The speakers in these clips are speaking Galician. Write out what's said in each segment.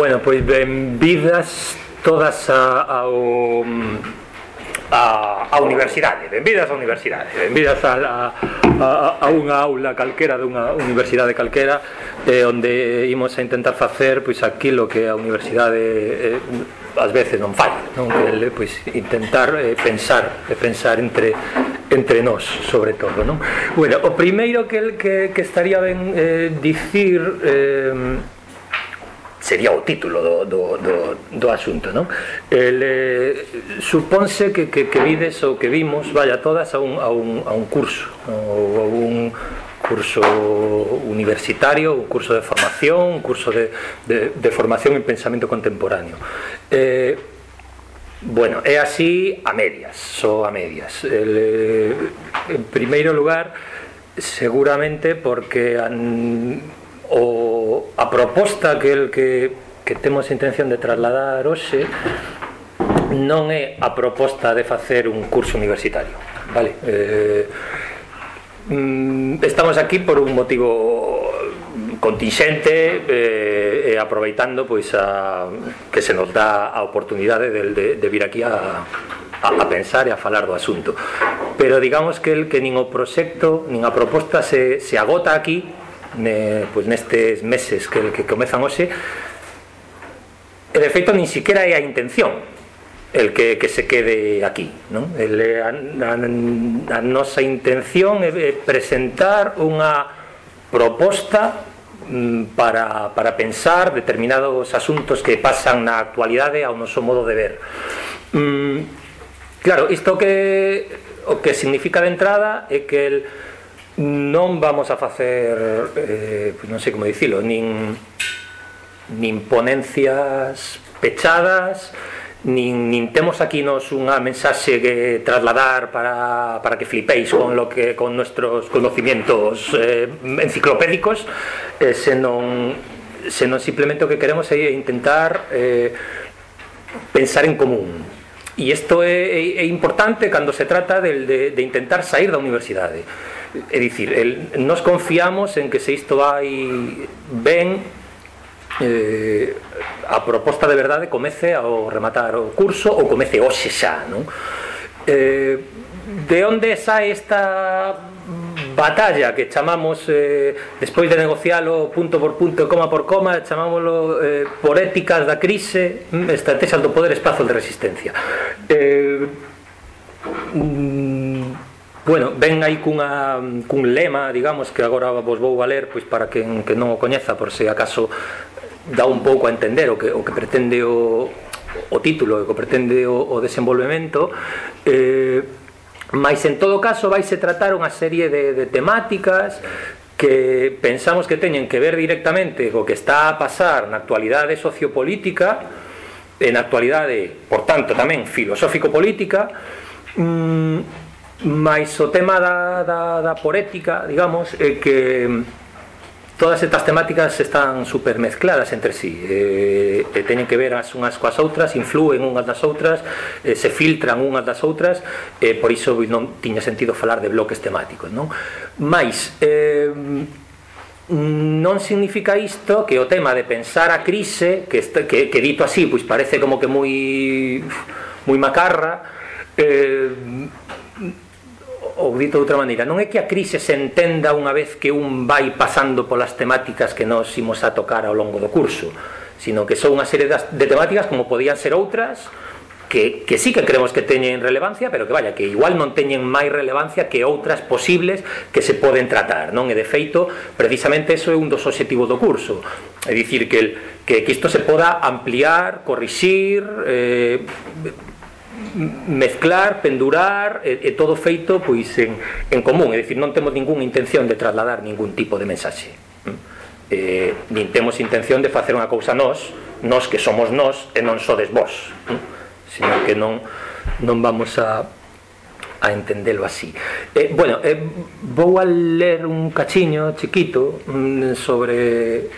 Bueno, pois benvidas todas a, ao a, a universidade, benvidas á universidade, benvidas a, a, a unha aula calquera dunha universidade calquera eh, onde imos a intentar facer pois aquilo que a universidade eh, ás veces non fai, non que pois intentar eh, pensar, eh, pensar entre entre nós, sobre todo, non? Bueno, o primeiro que que, que estaría ben eh, dicir eh, sería o título do, do, do, do asunto non? Ele, eh, suponse que, que, que vides ou que vimos vaya todas a un, a un, a un curso ou a un curso universitario, un curso de formación, un curso de, de, de formación en pensamento contemporáneo. Eh, bueno, é así a medias, só a medias. El, eh, en primeiro lugar, seguramente porque an, o a proposta que el que, que temos intención de trasladar hoxe non é a proposta de facer un curso universitario vale? Eh, mm, estamos aquí por un motivo contingente eh, e aproveitando pois a, que se nos dá a oportunidade de, de, de vir aquí a, a, a pensar e a falar do asunto. Pero digamos que el que nin o proxecto nin a proposta se, se agota aquí ne, pois nestes meses que, que comezan hoxe e de feito nin siquiera é a intención el que, que se quede aquí non? El, a, a, a nosa intención é presentar unha proposta mm, para, para pensar determinados asuntos que pasan na actualidade ao noso modo de ver mm, claro, isto que o que significa de entrada é que el, non vamos a facer eh, non sei como dicilo nin, ponencias pechadas nin, nin aquí nos unha mensaxe que trasladar para, para que flipéis con lo que con nuestros conocimientos eh, enciclopédicos eh, simplemente o que queremos é intentar eh, pensar en común. E isto é, é, é importante cando se trata de intentar sair da universidade É dicir, el, nos confiamos en que se isto vai ben eh, a proposta de verdade comece ao rematar o curso ou comece hoxe xa non? Eh, de onde sai esta batalla que chamamos eh, despois de negocialo punto por punto, coma por coma, chamámoslo eh, por éticas da crise, mm, estrategias do poder, espazo de resistencia. Eh, Bueno, ven aí cunha, cun lema, digamos, que agora vos vou a ler pois, para quen que non o coñeza, por se acaso dá un pouco a entender o que, o que pretende o, o título, o que pretende o, o desenvolvemento, eh, mas en todo caso vaise tratar unha serie de, de temáticas que pensamos que teñen que ver directamente co que está a pasar na actualidade sociopolítica, en actualidade, por tanto, tamén filosófico-política, mmm, Mais o tema da, da, da porética, digamos, é que todas estas temáticas están super mezcladas entre sí eh, e teñen que ver as unhas coas outras influen unhas das outras eh, se filtran unhas das outras e eh, por iso non tiña sentido falar de bloques temáticos non? mais eh, non significa isto que o tema de pensar a crise que, este, que, que dito así pois parece como que moi moi macarra eh, ou dito de outra maneira, non é que a crise se entenda unha vez que un vai pasando polas temáticas que nós imos a tocar ao longo do curso, sino que son unha serie de temáticas como podían ser outras que, que sí que creemos que teñen relevancia, pero que vaya, que igual non teñen máis relevancia que outras posibles que se poden tratar, non? E de feito, precisamente eso é un dos obxectivos do curso, é dicir que, el, que, que isto se poda ampliar, corrixir, eh, mezclar, pendurar e, e todo feito pois en, en común, é dicir, non temos ningunha intención de trasladar ningún tipo de mensaxe. Mm. Eh, nin temos intención de facer unha cousa nós nós que somos nós e non sodes vós mm. sino que non, non vamos a a entendelo así. Eh, bueno, eh, vou a ler un cachiño chiquito mm, sobre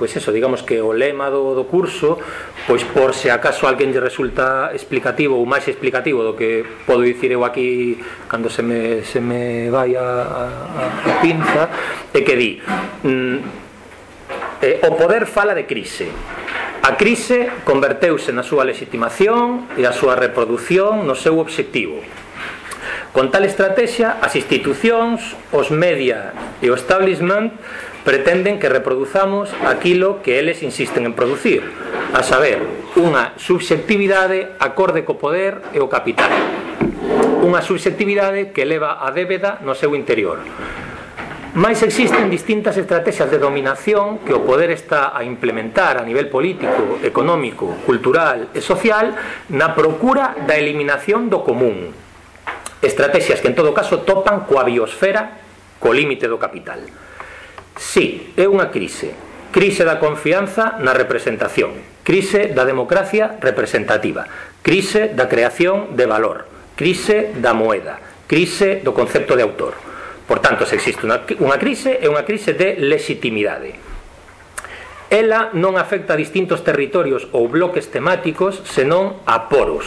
pois eso, digamos que o lema do, do curso pois por se acaso alguén lle resulta explicativo ou máis explicativo do que podo dicir eu aquí cando se me, se me vai a, a, a pinza é que di mm, eh, o poder fala de crise. A crise converteuse na súa legitimación e a súa reprodución no seu obxectivo. Con tal estrategia, as institucións, os media e o establishment pretenden que reproduzamos aquilo que eles insisten en producir, a saber, unha subxectividade acorde co poder e o capital. Unha subxectividade que leva a débeda no seu interior. Mais existen distintas estrategias de dominación que o poder está a implementar a nivel político, económico, cultural e social na procura da eliminación do común, Estrategias que en todo caso topan coa biosfera co límite do capital. Si, é unha crise. Crise da confianza na representación, crise da democracia representativa, crise da creación de valor, crise da moeda, crise do concepto de autor. Por tanto, se existe unha, unha crise, é unha crise de legitimidade. Ela non afecta a distintos territorios ou bloques temáticos, senón a poros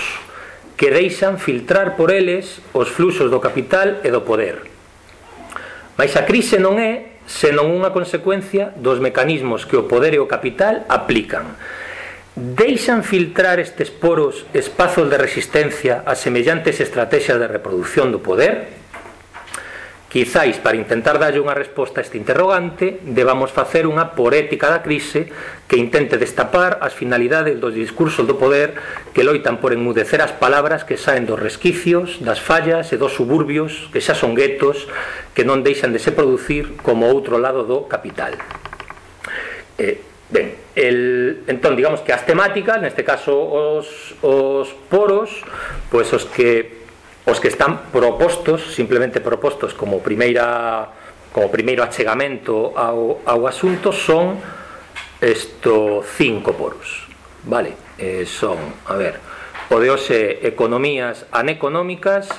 que deixan filtrar por eles os fluxos do capital e do poder. Mas a crise non é senón unha consecuencia dos mecanismos que o poder e o capital aplican. Deixan filtrar estes poros espazos de resistencia a semellantes estrategias de reproducción do poder? Quizáis para intentar darlle unha resposta a este interrogante debamos facer unha porética da crise que intente destapar as finalidades dos discursos do poder que loitan por enmudecer as palabras que saen dos resquicios, das fallas e dos suburbios que xa son guetos que non deixan de se producir como outro lado do capital. Eh, ben, el, entón, digamos que as temáticas, neste caso os, os poros, pois os que os que están propostos, simplemente propostos como primeira como primeiro achegamento ao, ao asunto son esto cinco poros vale, eh, son a ver, o de hoxe economías aneconómicas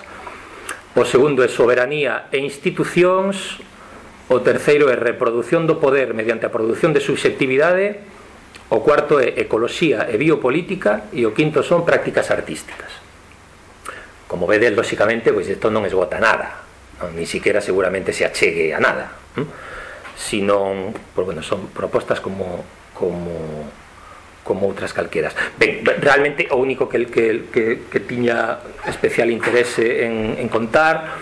o segundo é soberanía e institucións o terceiro é reproducción do poder mediante a produción de subxectividade o cuarto é ecoloxía e biopolítica e o quinto son prácticas artísticas. Como vedes, lóxicamente, pois isto non esgota nada, non, ni siquiera seguramente se achegue a nada, hm? sino, pues, bueno, son propostas como como como outras calqueras. Ben, realmente o único que, que, que, que tiña especial interese en, en contar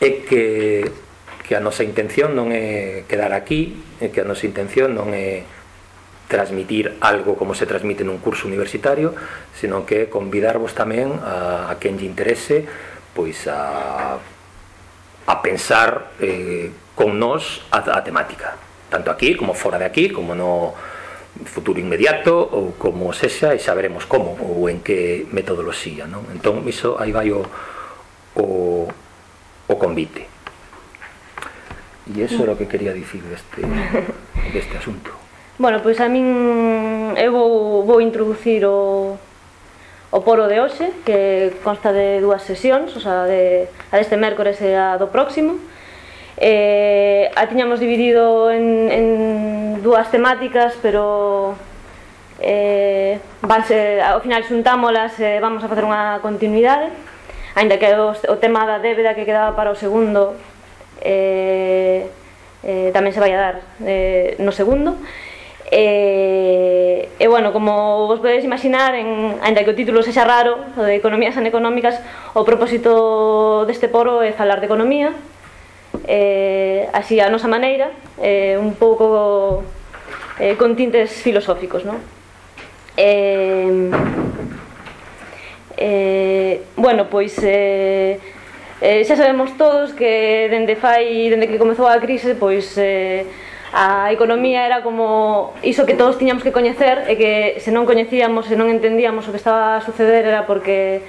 é que que a nosa intención non é quedar aquí, é que a nosa intención non é transmitir algo como se transmite nun curso universitario, senón que convidarvos tamén a, a quen lle interese pois a, a pensar eh, con nós a, a temática, tanto aquí como fora de aquí, como no futuro inmediato ou como sexa e saberemos como ou en que metodoloxía, non? Entón, iso aí vai o o, o convite. E iso é o que quería dicir deste deste asunto. Bueno, pois a min eu vou, vou introducir o, o poro de hoxe, que consta de dúas sesións, o sea, de, a deste mércores e a do próximo. Eh, a tiñamos dividido en, en dúas temáticas, pero eh, vanse, ao final xuntámolas e eh, vamos a facer unha continuidade ainda que o, o tema da débeda que quedaba para o segundo eh, eh, tamén se vai a dar eh, no segundo E, e bueno, como vos podedes imaginar, en, ainda que o título sexa raro, o de Economías Aneconómicas, o propósito deste poro é falar de economía, eh, así a nosa maneira, eh, un pouco eh, con tintes filosóficos, non? Eh, eh, bueno, pois... Eh, eh, xa sabemos todos que dende fai, dende que comezou a crise, pois eh, a economía era como iso que todos tiñamos que coñecer e que se non coñecíamos, se non entendíamos o que estaba a suceder era porque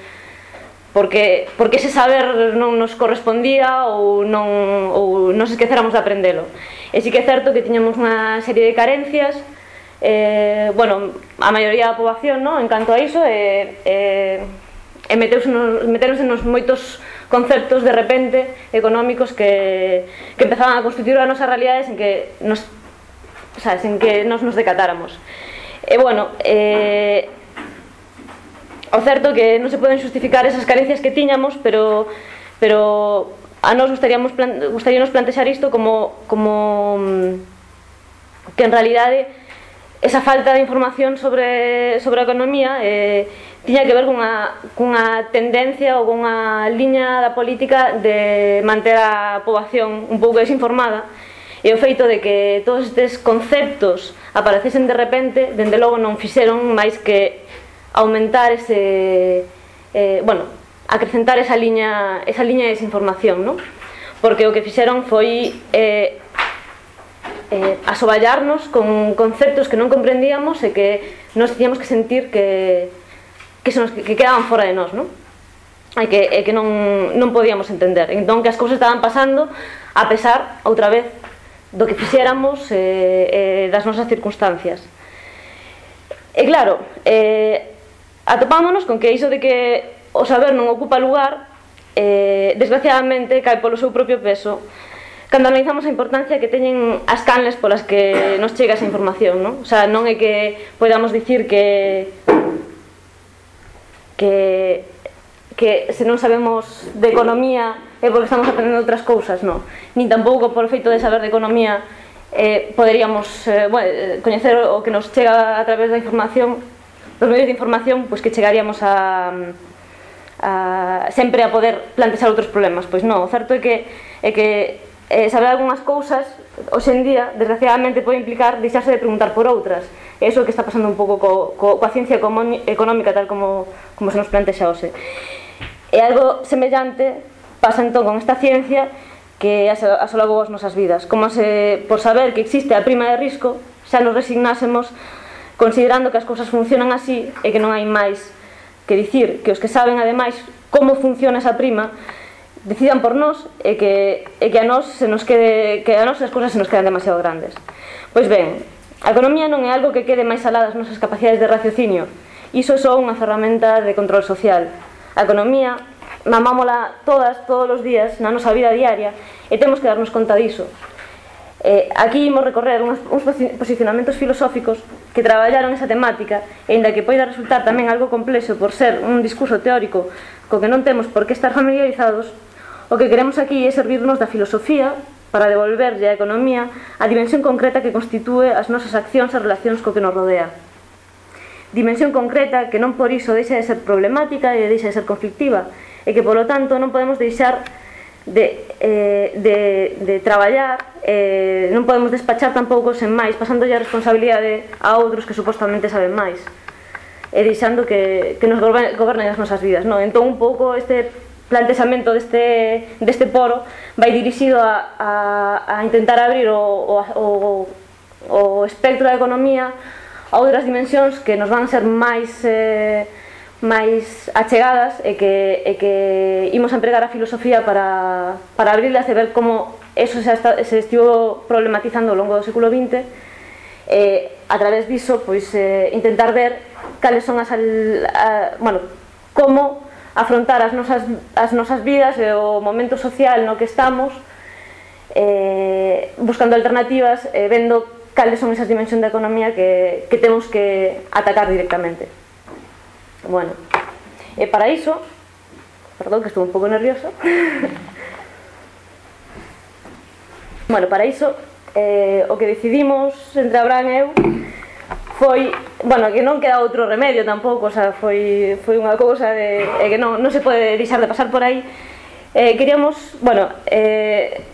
porque porque ese saber non nos correspondía ou non ou nos esqueceramos de aprendelo. E sí que é certo que tiñamos unha serie de carencias eh, bueno, a maioría da poboación, no? en canto a iso, e, eh, e, eh, e meteus nos, meteronse nos moitos conceptos de repente económicos que, que empezaban a constituir a nosa realidade sen que nos, sabes, en que nos nos decatáramos. E bueno, eh, o certo que non se poden justificar esas carencias que tiñamos, pero pero a nós gustaríamos plan, gustaríamos plantexar isto como como mm, que en realidade esa falta de información sobre sobre a economía eh tiña que ver cunha, cunha tendencia ou cunha liña da política de manter a poboación un pouco desinformada e o feito de que todos estes conceptos aparecesen de repente, dende logo non fixeron máis que aumentar ese eh, bueno, acrecentar esa liña, esa liña de desinformación, non? Porque o que fixeron foi eh, eh, asoballarnos con conceptos que non comprendíamos e que nos tiñamos que sentir que que son os que quedaban fora de nós, non? E que, e que non, non podíamos entender. Entón que as cousas estaban pasando a pesar, outra vez, do que fixéramos eh, eh, das nosas circunstancias. E claro, eh, atopámonos con que iso de que o saber non ocupa lugar, eh, desgraciadamente cae polo seu propio peso, cando analizamos a importancia que teñen as canles polas que nos chega esa información, non? O sea, non é que podamos dicir que que que se non sabemos de economía é porque estamos aprendendo outras cousas, non. Nin tampouco por feito de saber de economía eh, poderíamos eh, bueno, eh, coñecer o que nos chega a través da información, dos medios de información, pois que chegaríamos a, a sempre a poder plantexar outros problemas. Pois non, o certo é que, é que eh, saber algunhas cousas, hoxe en día, desgraciadamente, pode implicar deixarse de preguntar por outras. E iso que está pasando un pouco co, co, coa ciencia económica tal como, como se nos plantexa hoxe. E algo semellante pasa entón con esta ciencia que asolagou as nosas vidas. Como se, por saber que existe a prima de risco, xa nos resignásemos considerando que as cousas funcionan así e que non hai máis que dicir que os que saben ademais como funciona esa prima decidan por nós e que, e que a nós se nos quede, que a nós as cousas se nos quedan demasiado grandes. Pois ben, A economía non é algo que quede máis alá das nosas capacidades de raciocinio. Iso é só unha ferramenta de control social. A economía mamámola todas, todos os días, na nosa vida diaria, e temos que darnos conta diso. Eh, aquí imos recorrer uns, uns posicionamentos filosóficos que traballaron esa temática, e inda que poida resultar tamén algo complexo por ser un discurso teórico co que non temos por que estar familiarizados, o que queremos aquí é servirnos da filosofía para devolverlle á economía a dimensión concreta que constitúe as nosas accións e relacións co que nos rodea. Dimensión concreta que non por iso deixa de ser problemática e deixa de ser conflictiva e que polo tanto non podemos deixar de, eh, de, de traballar eh, non podemos despachar tampouco sen máis pasándolle a responsabilidade a outros que supostamente saben máis e deixando que, que nos gobernen as nosas vidas non? entón un pouco este plantexamento deste, deste poro vai dirixido a, a, a intentar abrir o, o, o, o espectro da economía a outras dimensións que nos van ser máis eh, máis achegadas e que, e que imos a empregar a filosofía para, para abrirlas e ver como eso se, está, se estivo problematizando ao longo do século XX e a través diso pois, eh, intentar ver cales son as, a, bueno, como afrontar as nosas, as nosas vidas e o momento social no que estamos eh, buscando alternativas e eh, vendo cales son esas dimensións da economía que, que temos que atacar directamente. Bueno e para iso perdón que estou un pouco nervioso bueno, para iso eh, o que decidimos entre Abraham e eu foi, bueno, que non queda outro remedio tampouco, o sea, foi, foi unha cousa de, eh, que non, non se pode deixar de pasar por aí. Eh, queríamos, bueno, eh,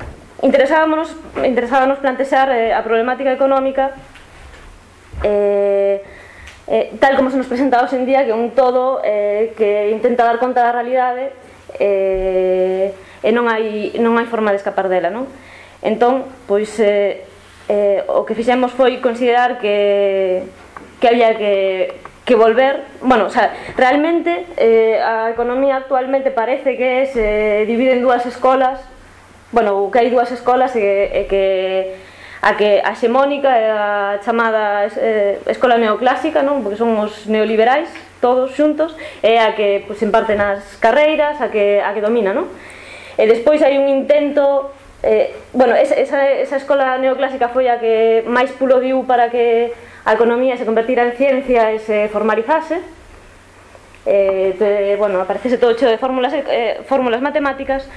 interesábamos, interesábamos plantexar eh, a problemática económica eh, eh, tal como se nos presenta hoxe en día que é un todo eh, que intenta dar conta da realidade eh, e non hai, non hai forma de escapar dela, non? Entón, pois, eh, eh, o que fixemos foi considerar que, que había que, que volver bueno, o sea, realmente eh, a economía actualmente parece que se eh, divide en dúas escolas bueno, que hai dúas escolas e, e que a que a xemónica é a chamada eh, escola neoclásica, non? porque son os neoliberais, todos xuntos, e a que pues, imparten as carreiras, a que, a que domina. Non? E despois hai un intento eh, bueno, esa, esa, esa escola neoclásica foi a que máis pulo diu para que a economía se convertira en ciencia e se formalizase. Eh, de, bueno, aparecese todo cheo de fórmulas, eh, fórmulas matemáticas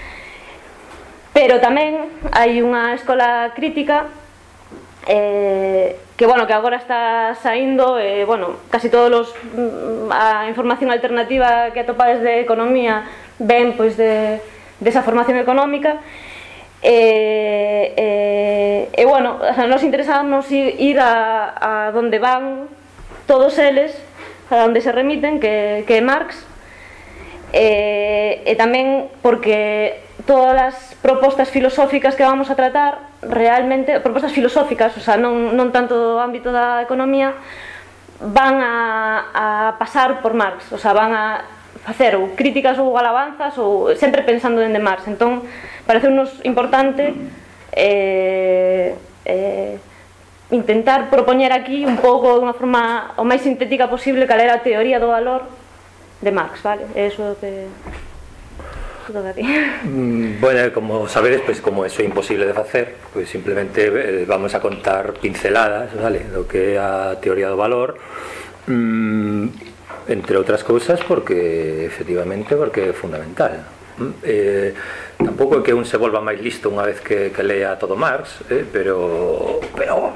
pero tamén hai unha escola crítica eh, que bueno, que agora está saindo eh, bueno, casi todos os mm, a información alternativa que atopades de economía ven pois de desa esa formación económica. E, e, e bueno, nos interesamos ir a, a donde van todos eles, a donde se remiten, que, que é Marx, e, e tamén porque todas as propostas filosóficas que vamos a tratar realmente, propostas filosóficas, o sea, non, non tanto do ámbito da economía, van a, a pasar por Marx, o sea, van a facer ou críticas ou alabanzas ou sempre pensando dende Marx entón parece unos importante eh, eh, intentar propoñer aquí un pouco de unha forma o máis sintética posible cal era a teoría do valor de Marx, vale? É iso que mm, Bueno, como sabedes, pois pues, como eso é imposible de facer, pois pues, simplemente eh, vamos a contar pinceladas, vale, do que é a teoría do valor. Mm, entre outras cousas porque efectivamente porque é fundamental mm, eh, tampouco é que un se volva máis listo unha vez que, que lea todo Marx eh, pero pero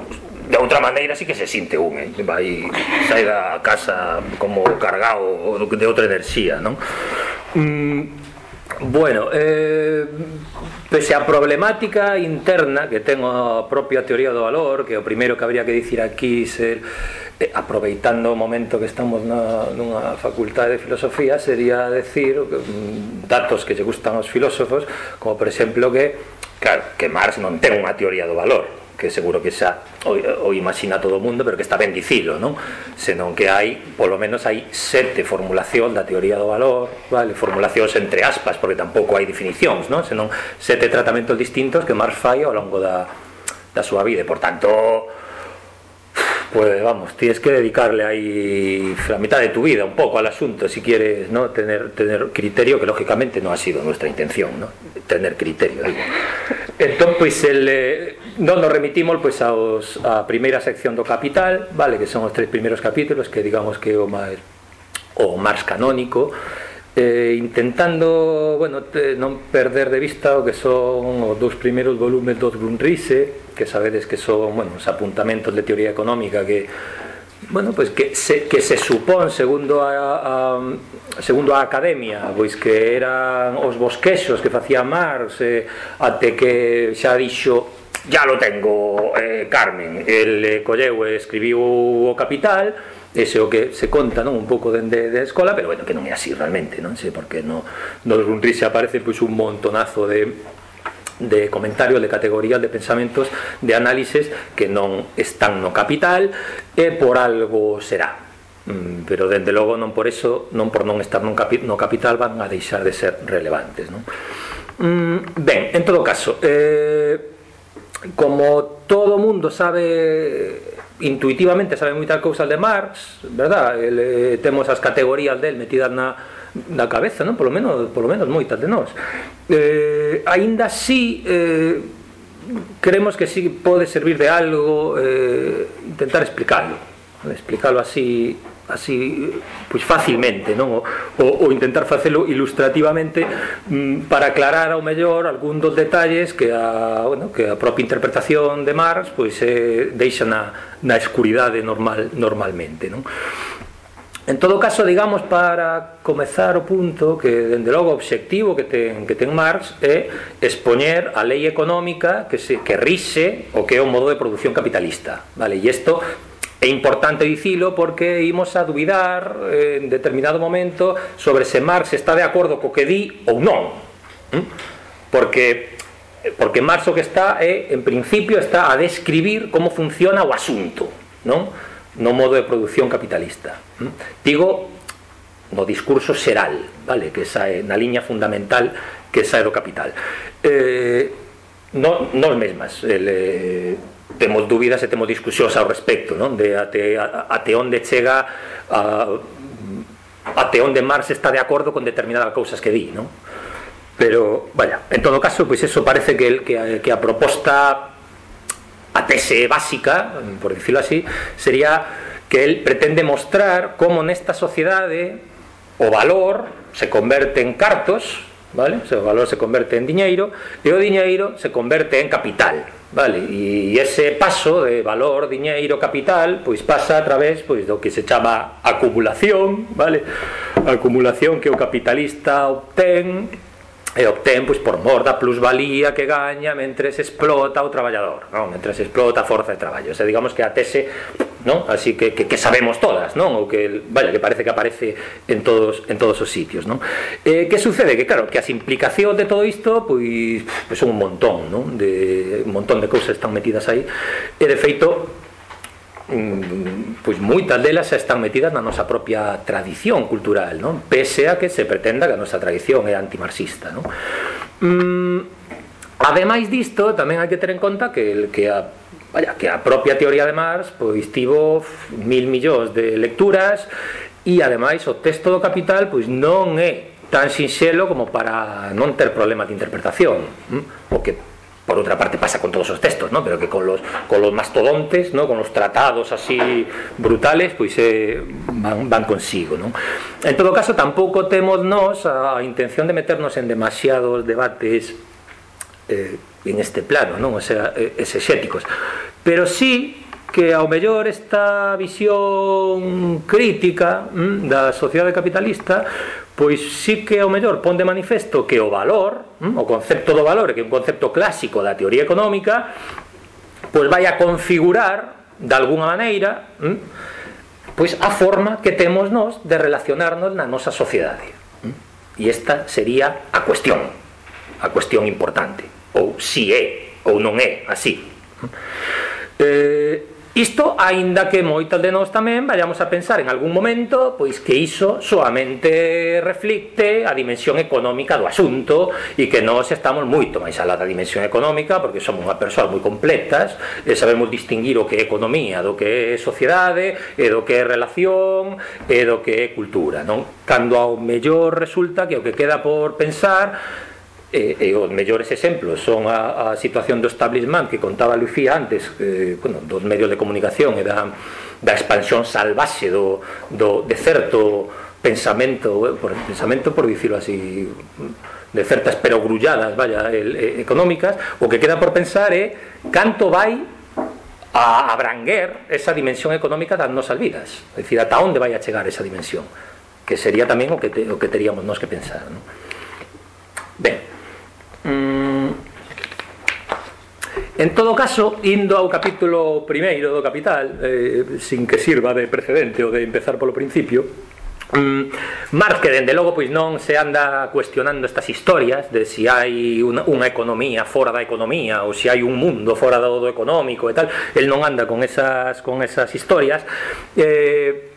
de outra maneira sí que se sinte un eh? vai sair da casa como cargado de outra enerxía non? Mm, bueno eh, pese a problemática interna que ten a propia teoría do valor que o primeiro que habría que dicir aquí ser Eh, aproveitando o momento que estamos na, nunha facultade de filosofía sería decir mm, datos que lle gustan aos filósofos como por exemplo que claro, que Marx non ten unha teoría do valor que seguro que xa o, o imagina todo o mundo, pero que está ben dicilo, non? Senón que hai, polo menos hai sete formulación da teoría do valor, vale? Formulacións entre aspas, porque tampouco hai definicións, non? Senón sete tratamentos distintos que Marx fai ao longo da, da súa vida, e, por tanto, pues vamos, tienes que dedicarle ahí la mitad de tu vida un poco al asunto si quieres ¿no? tener, tener criterio, que lógicamente no ha sido nuestra intención, ¿no? tener criterio. Digo. Entón, pois, el, eh, non nos remitimos pois, aos, a primeira sección do Capital, vale, que son os tres primeiros capítulos, que digamos que o máis o máis canónico, eh, intentando bueno, te, non perder de vista o que son os dous primeiros volumes dos Grundrisse que sabedes que son bueno, os apuntamentos de teoría económica que bueno, pois que se, que se supón segundo a, a segundo a academia pois que eran os bosquexos que facía Marx eh, até que xa dixo ya lo tengo eh, Carmen el eh, colleu e escribiu o Capital ese o que se conta non un pouco dende de escola pero bueno, que non é así realmente non sei porque no, no runris aparece pois un montonazo de de comentarios, de categorías, de pensamentos, de análises que non están no capital e por algo será. Mm, pero dende logo non por eso, non por non estar no capital van a deixar de ser relevantes, non? Mm, ben, en todo caso, eh, como todo mundo sabe intuitivamente sabe moitas cousas de Marx, verdad? Ele, eh, temos as categorías del metidas na, na cabeza, non? Polo menos, polo menos moitas de nós. Eh, aínda así, eh, creemos que sí pode servir de algo eh, intentar explicarlo, explicarlo así así pois facilmente, non? O, o, o intentar facelo ilustrativamente mm, para aclarar ao mellor algún dos detalles que a, bueno, que a propia interpretación de Marx pois eh, deixa na, na escuridade normal normalmente, non? En todo caso, digamos, para comezar o punto que, dende logo, o obxectivo que ten, que ten Marx é expoñer a lei económica que, se, que rixe o que é o modo de produción capitalista. Vale? E isto É importante dicilo porque imos a dubidar en determinado momento sobre se Marx está de acordo co que di ou non. Porque porque Marx o que está é, en principio, está a describir como funciona o asunto? No modo de produción capitalista. Digo no discurso xeral, vale, que sae na liña fundamental que sae do capital. Eh, no, non mesmas, el, eh, temos dúbidas e temos discusións ao respecto non? de até, ate onde chega a, ate onde Marx está de acordo con determinadas cousas que di non? pero, vaya, en todo caso pois eso parece que, el, que, a, que a proposta a tese básica por decirlo así sería que él pretende mostrar como nesta sociedade o valor se converte en cartos vale? O valor se converte en diñeiro e o diñeiro se converte en capital vale? e ese paso de valor, diñeiro, capital pois pasa a través pois, do que se chama acumulación vale? acumulación que o capitalista obtén e obtén pois, por mor da plusvalía que gaña mentre se explota o traballador non? mentre se explota a forza de traballo o sea, digamos que a tese non? así que, que, que sabemos todas non? ou que, vaya, que parece que aparece en todos, en todos os sitios non? Eh, que sucede? que claro, que as implicacións de todo isto pois, pois son un montón non? de, un montón de cousas están metidas aí e de feito Mm, pois moitas delas xa están metidas na nosa propia tradición cultural, non? Pese a que se pretenda que a nosa tradición é antimarxista, non? Mm, Ademais disto, tamén hai que ter en conta que, que a Vaya, que a propia teoría de Marx pois tivo mil millóns de lecturas e ademais o texto do Capital pois non é tan sinxelo como para non ter problemas de interpretación mm? o que por outra parte pasa con todos os textos, ¿no? pero que con los, con los mastodontes, ¿no? con los tratados así brutales, pues eh, van, van, consigo. ¿no? En todo caso, tampouco temos nos a intención de meternos en demasiados debates eh, en este plano, ¿no? o sea, eh, exegéticos. Pero sí que ao mellor esta visión crítica da sociedade capitalista pois sí que ao mellor pon de manifesto que o valor, mm, o concepto do valor, que é un concepto clásico da teoría económica, pois vai a configurar de alguna maneira mm, pois a forma que temos nós de relacionarnos na nosa sociedade. Mm. E esta sería a cuestión, a cuestión importante, ou si é ou non é así. Eh, Isto, aínda que moitas de nós tamén vayamos a pensar en algún momento pois que iso soamente reflicte a dimensión económica do asunto e que nós estamos moito máis alá da dimensión económica porque somos unha persoa moi completas e sabemos distinguir o que é economía do que é sociedade e do que é relación e do que é cultura non? cando ao mellor resulta que o que queda por pensar e, e os mellores exemplos son a, a situación do establishment que contaba Lucía antes eh, bueno, dos medios de comunicación e da, da expansión salvaxe do, do, de certo pensamento por, pensamento por dicirlo así de certas perogrulladas vaya, el, eh, económicas o que queda por pensar é canto vai a abranguer esa dimensión económica das nosas vidas é dicir, ata onde vai a chegar esa dimensión que sería tamén o que, te, o que teríamos nós que pensar non? Ben, mm, en todo caso, indo ao capítulo primeiro do Capital, eh, sin que sirva de precedente ou de empezar polo principio, mm, Marx que dende logo pois non se anda cuestionando estas historias de se si hai unha, unha economía fora da economía ou se si hai un mundo fora do, do económico e tal, el non anda con esas con esas historias. Eh,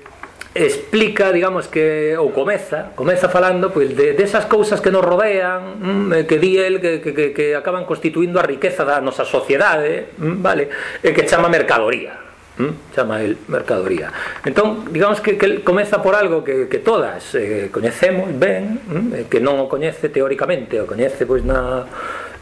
explica, digamos que ou comeza, comeza falando pois de desas de cousas que nos rodean, mm, eh, que di el que, que, que acaban constituindo a riqueza da nosa sociedade, mm, vale, e que chama mercadoría. Mm, chama el mercadoría entón, digamos que, que comeza por algo que, que todas eh, coñecemos ben mm, eh, que non o coñece teóricamente o coñece pois na,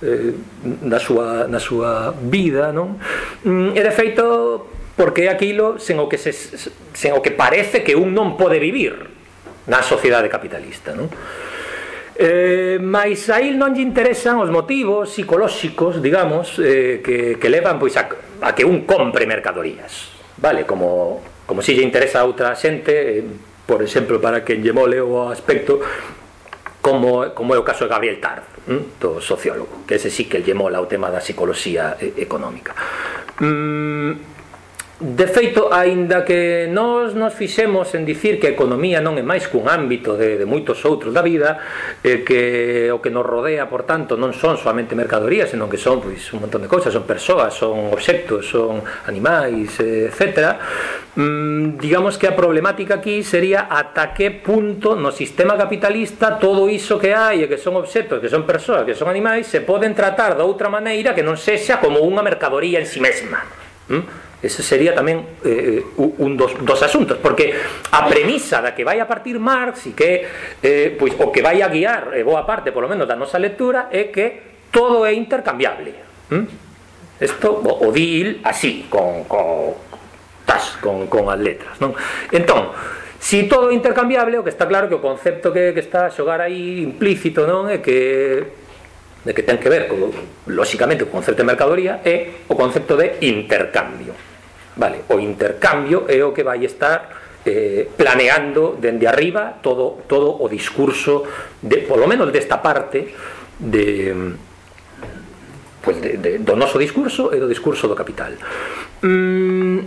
eh, na, súa, na súa vida non? Mm, e de feito porque é aquilo sen o que, se, sen o que parece que un non pode vivir na sociedade capitalista non? Eh, mas aí non lle interesan os motivos psicolóxicos, digamos, eh, que, que levan pois a, a que un compre mercadorías. Vale, como, como si lle interesa a outra xente, eh, por exemplo, para que lle mole o aspecto como, como é o caso de Gabriel Tard, hm? do sociólogo, que ese sí que lle mola o tema da psicoloxía eh, económica. Mm, De feito, aínda que nós nos fixemos en dicir que a economía non é máis cun ámbito de, de moitos outros da vida, eh, que o que nos rodea, por tanto, non son solamente mercadorías, senón que son pois, un montón de cousas, son persoas, son obxectos, son animais, eh, etc. Mm, digamos que a problemática aquí sería ata que punto no sistema capitalista todo iso que hai e que son obxectos, que son persoas, que son animais, se poden tratar de outra maneira que non sexa como unha mercadoría en si sí mesma. Mm? Ese sería tamén eh, eh, un dos, dos asuntos Porque a premisa da que vai a partir Marx E que, eh, pois, o que vai a guiar eh, boa parte, polo menos, da nosa lectura É que todo é intercambiable ¿Mm? Isto o, o dil así, con, con, tas, con, con as letras non? Entón, Si todo é intercambiable, o que está claro que o concepto que, que está a xogar aí implícito non é que de que ten que ver, co, lóxicamente, o concepto de mercadoría é o concepto de intercambio. Vale, o intercambio é o que vai estar eh, planeando dende arriba todo, todo o discurso de, polo menos desta parte de, pues de, de, do noso discurso e do discurso do capital. Mm,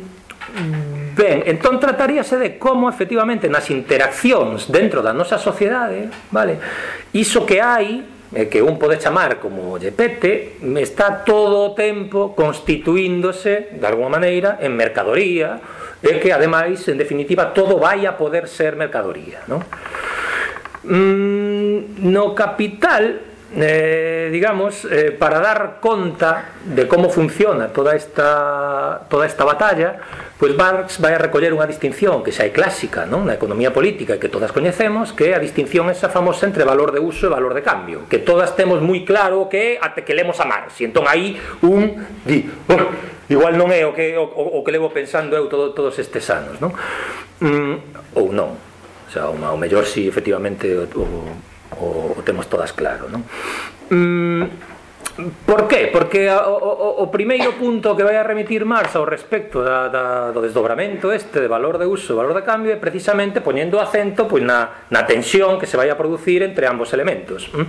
ben, entón trataríase de como efectivamente nas interaccións dentro da nosa sociedade vale, iso que hai e que un pode chamar como lle pete, está todo o tempo constituíndose, de alguma maneira, en mercadoría, e que, ademais, en definitiva, todo vai a poder ser mercadoría. Non? Mm, no capital, eh, digamos, eh, para dar conta de como funciona toda esta, toda esta batalla, pois pues Marx vai a recoller unha distinción que xa é clásica non? na economía política que todas coñecemos que é a distinción esa famosa entre valor de uso e valor de cambio que todas temos moi claro que até que lemos a Marx e entón aí un di, igual non é o que, o, o que levo pensando eu todo, todos estes anos non? Mm, ou non o, sea, o mellor si efectivamente o, o o, o temos todas claro non? Mm, por qué? porque o, o, o primeiro punto que vai a remitir Marx ao respecto da, da, do desdobramento este de valor de uso valor de cambio é precisamente poñendo acento pois, na, na tensión que se vai a producir entre ambos elementos mm?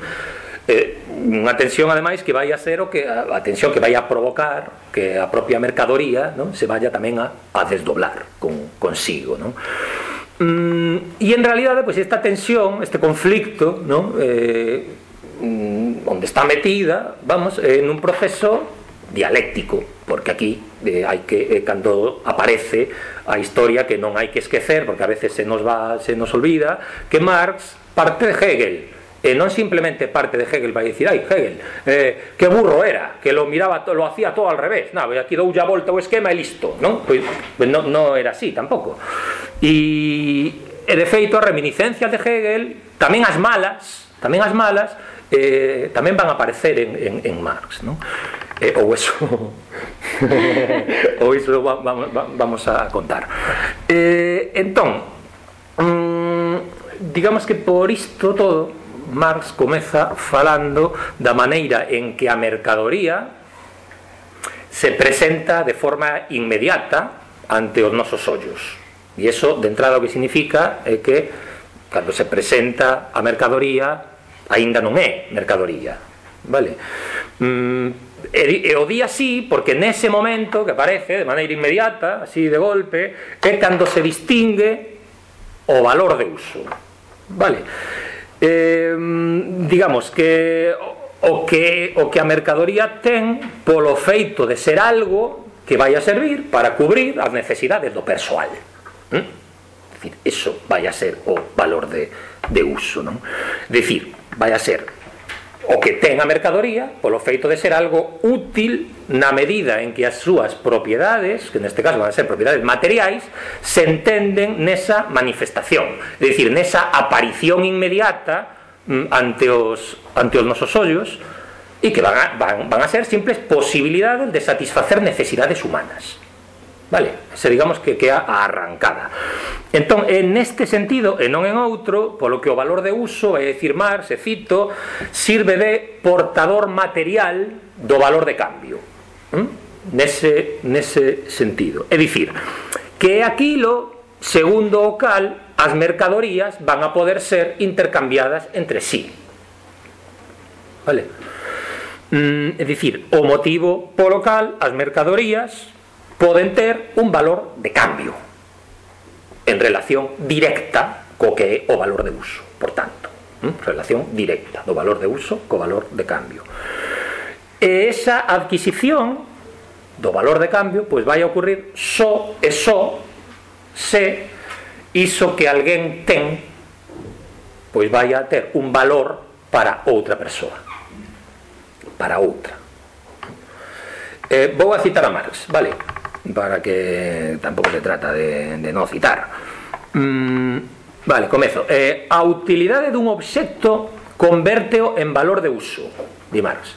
eh, unha tensión ademais que vai a ser o que a, a tensión que vai a provocar que a propia mercadoría non? se vaya tamén a, a desdoblar con, consigo non? Mm, e en realidade pois, esta tensión, este conflicto? Eh, mm, onde está metida, vamos, en un proceso dialéctico, porque aquí eh, que eh, aparece a historia que non hai que esquecer, porque a veces se nos va se nos olvida, que Marx parte de Hegel, e non simplemente parte de Hegel vai dicir, ai, Hegel, eh, que burro era, que lo miraba, lo hacía todo al revés, nada, aquí dou ya volta o esquema e listo, non? Pois, pues, non, non era así tampouco. E, e de feito, as reminiscencias de Hegel, tamén as malas, tamén as malas, eh, tamén van a aparecer en, en, en Marx, non? eh, ou eso ou iso va, va, va, vamos a contar eh, entón mm, digamos que por isto todo Marx comeza falando da maneira en que a mercadoría se presenta de forma inmediata ante os nosos ollos. E iso de entrada o que significa é que cando se presenta a mercadoría aínda non é mercadoría vale mm, e, e o día así porque nese momento que aparece de maneira inmediata así de golpe é cando se distingue o valor de uso vale eh, digamos que o que o que a mercadoría ten polo feito de ser algo que vai a servir para cubrir as necesidades do persoal ¿Mm? decir, eso vai a ser o valor de, de uso non? decir, vai a ser o que ten a mercadoría polo feito de ser algo útil na medida en que as súas propiedades, que neste caso van a ser propiedades materiais, se entenden nesa manifestación, é dicir, nesa aparición inmediata mm, ante os, ante os nosos ollos e que van a, van, van a ser simples posibilidades de satisfacer necesidades humanas. Vale, se digamos que que a arrancada. Entón, é neste sentido e non en outro, polo que o valor de uso, é dicir mar, se cito, sirve de portador material do valor de cambio. ¿Mm? Nese, nese sentido. É dicir, que aquilo segundo o cal as mercadorías van a poder ser intercambiadas entre sí. Vale? Mm, é dicir, o motivo polo cal as mercadorías poden ter un valor de cambio en relación directa co que o valor de uso por tanto, relación directa do valor de uso co valor de cambio. Esa adquisición do valor de cambio pois vai a ocurrir só e se iso que alguén ten pois vai a ter un valor para outra persoa para outra eh, vou a citar a Marx vale para que tampouco se trata de, de non citar. Mm, vale, comezo. Eh, a utilidade dun obxecto convérteo en valor de uso, di Marx.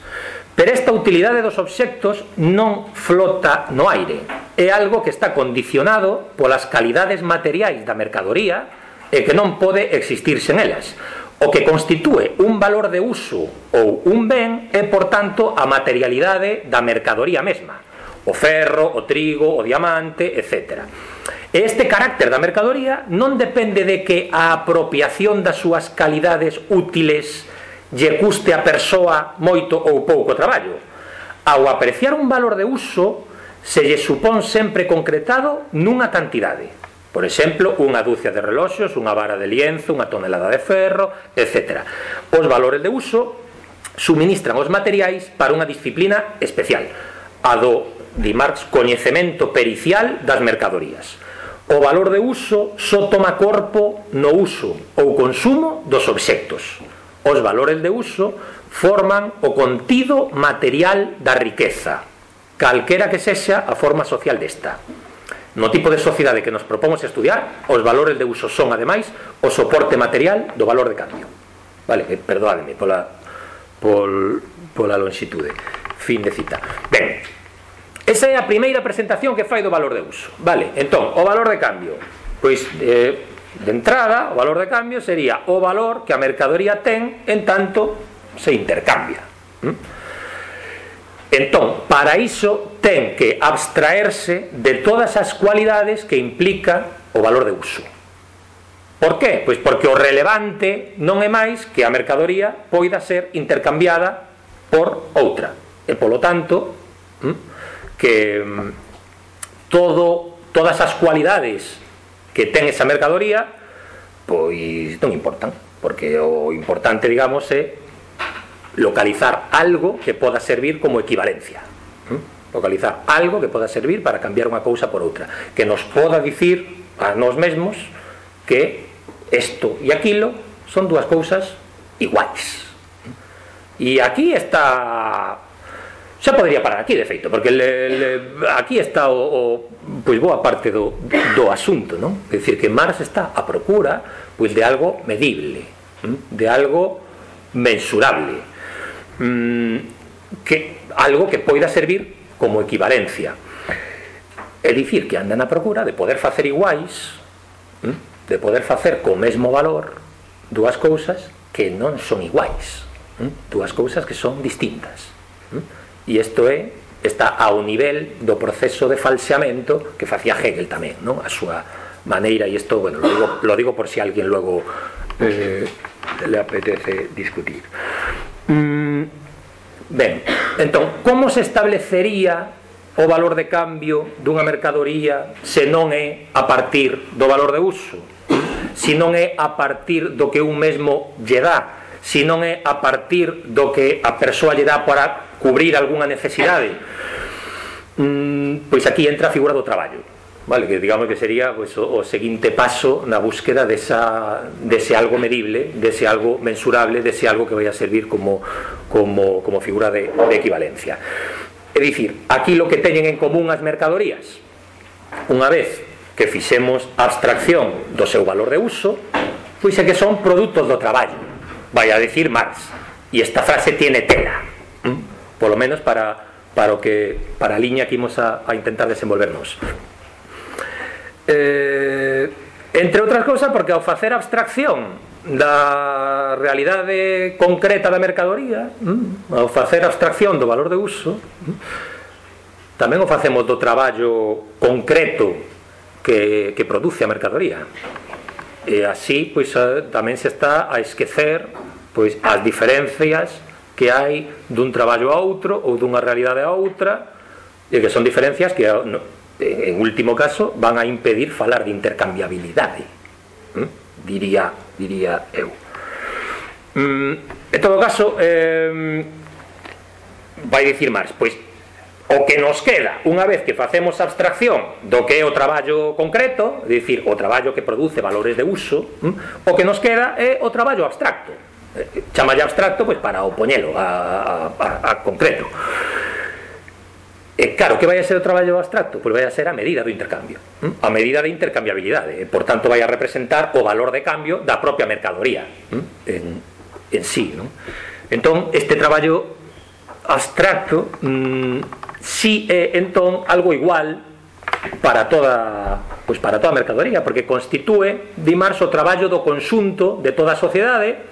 Pero esta utilidade dos obxectos non flota no aire. É algo que está condicionado polas calidades materiais da mercadoría e que non pode existir sen elas. O que constitúe un valor de uso ou un ben é, por tanto, a materialidade da mercadoría mesma o ferro, o trigo, o diamante, etc. E este carácter da mercadoría non depende de que a apropiación das súas calidades útiles lle custe a persoa moito ou pouco traballo. Ao apreciar un valor de uso, se lle supón sempre concretado nunha cantidade. Por exemplo, unha dúcia de reloxos, unha vara de lienzo, unha tonelada de ferro, etc. Os valores de uso suministran os materiais para unha disciplina especial, a do di Marx coñecemento pericial das mercadorías. O valor de uso só toma corpo no uso ou consumo dos obxectos. Os valores de uso forman o contido material da riqueza, calquera que sexa a forma social desta. No tipo de sociedade que nos propomos estudiar, os valores de uso son, ademais, o soporte material do valor de cambio. Vale, eh, perdóademe pola, pol, pola longitude. Fin de cita. Ben, Esa é a primeira presentación que fai do valor de uso. Vale, entón, o valor de cambio. Pois, eh, de entrada, o valor de cambio sería o valor que a mercadoría ten en tanto se intercambia. ¿Mm? Entón, para iso ten que abstraerse de todas as cualidades que implica o valor de uso. Por qué? Pois porque o relevante non é máis que a mercadoría poida ser intercambiada por outra. E, polo tanto, que mm, todo todas as cualidades que ten esa mercadoría pois non importan porque o importante, digamos, é localizar algo que poda servir como equivalencia localizar algo que poda servir para cambiar unha cousa por outra que nos poda dicir a nós mesmos que isto e aquilo son dúas cousas iguais e aquí está xa podría parar aquí, de feito, porque le, le, aquí está o, o pois boa parte do, do asunto, non? É dicir, que Marx está a procura pois de algo medible, mm? de algo mensurable, mm, que algo que poida servir como equivalencia. É dicir, que andan a procura de poder facer iguais, mm? de poder facer co mesmo valor dúas cousas que non son iguais, dúas cousas que son distintas e isto é está ao nivel do proceso de falseamento que facía Hegel tamén, non? A súa maneira e isto, bueno, lo digo, lo digo por si alguén luego eh, le apetece discutir. Mm, ben, entón, como se establecería o valor de cambio dunha mercadoría se non é a partir do valor de uso se non é a partir do que un mesmo lle dá se non é a partir do que a persoa lle dá para cubrir algunha necesidade? Mm, pois aquí entra figura do traballo vale, que digamos que sería pues, o, o seguinte paso na búsqueda desa, dese algo medible, dese algo mensurable, dese algo que vai a servir como, como, como figura de, equivalencia. É dicir, aquí lo que teñen en común as mercadorías, unha vez que fixemos abstracción do valor de uso, pois que son produtos do traballo, vai a decir Marx. E esta frase tiene tela, ¿m? polo menos para, para o que para a liña que imos a, a intentar desenvolvernos. Eh, entre outras cousas porque ao facer abstracción da realidade concreta da mercadoría ao facer abstracción do valor de uso tamén o facemos do traballo concreto que, que produce a mercadoría. E así pois, eh, tamén se está a esquecer pois, as diferencias que hai dun traballo a outro ou dunha realidade a outra e que son diferencias que en último caso van a impedir falar de intercambiabilidade diría diría eu. Mm, en todo caso eh, vai dicir máis pois o que nos queda unha vez que facemos abstracción do que é o traballo concreto é dicir, o traballo que produce valores de uso o que nos queda é o traballo abstracto chamalle abstracto pois para opoñelo a, a, a concreto E claro, que vai a ser o traballo abstracto? Pois vai a ser a medida do intercambio A medida de intercambiabilidade e, Por tanto, vai a representar o valor de cambio da propia mercadoría En, en sí non? Entón, este traballo abstracto mmm, Si é, entón, algo igual para toda pois para toda a mercadoría porque constitúe, Dimars, o traballo do consunto de toda a sociedade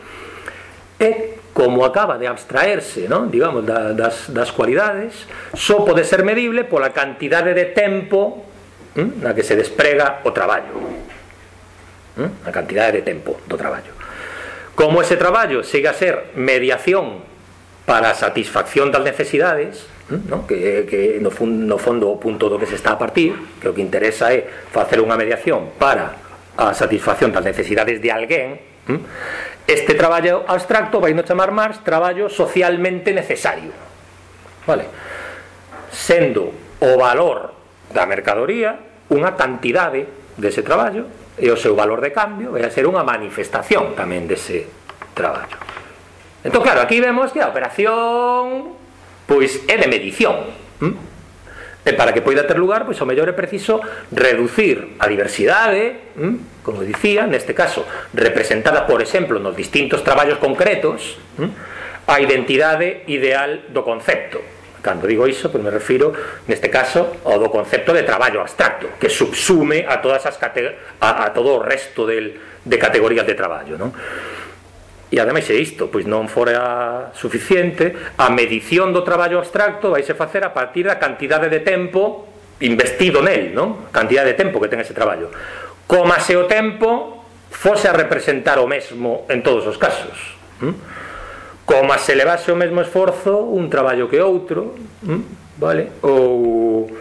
e como acaba de abstraerse non? digamos da, das, das cualidades só pode ser medible pola cantidade de tempo hm? na que se desprega o traballo hm? a cantidade de tempo do traballo como ese traballo siga a ser mediación para a satisfacción das necesidades hm? no? que, que no, fun, no fondo o punto do que se está a partir que o que interesa é facer unha mediación para a satisfacción das necesidades de alguén Este traballo abstracto vai no chamar Marx traballo socialmente necesario. Vale? Sendo o valor da mercadoría unha cantidade dese traballo e o seu valor de cambio vai a ser unha manifestación tamén dese traballo. Entón, claro, aquí vemos que a operación pois é de medición. hm? E para que poida ter lugar, pois o mellor é preciso reducir a diversidade, hm, como dicía, neste caso, representada, por exemplo, nos distintos traballos concretos, hm, a identidade ideal do concepto. Cando digo iso, pois me refiro, neste caso, ao do concepto de traballo abstracto, que subsume a todas as a, a todo o resto del, de categorías de traballo, non? E ademais é isto, pois non fora suficiente, a medición do traballo abstracto vaise facer a partir da cantidade de tempo investido nel, non? Cantidade de tempo que ten ese traballo. Coma se o tempo fose a representar o mesmo en todos os casos. Hm? Coma se levase o mesmo esforzo un traballo que outro, hm? vale? Ou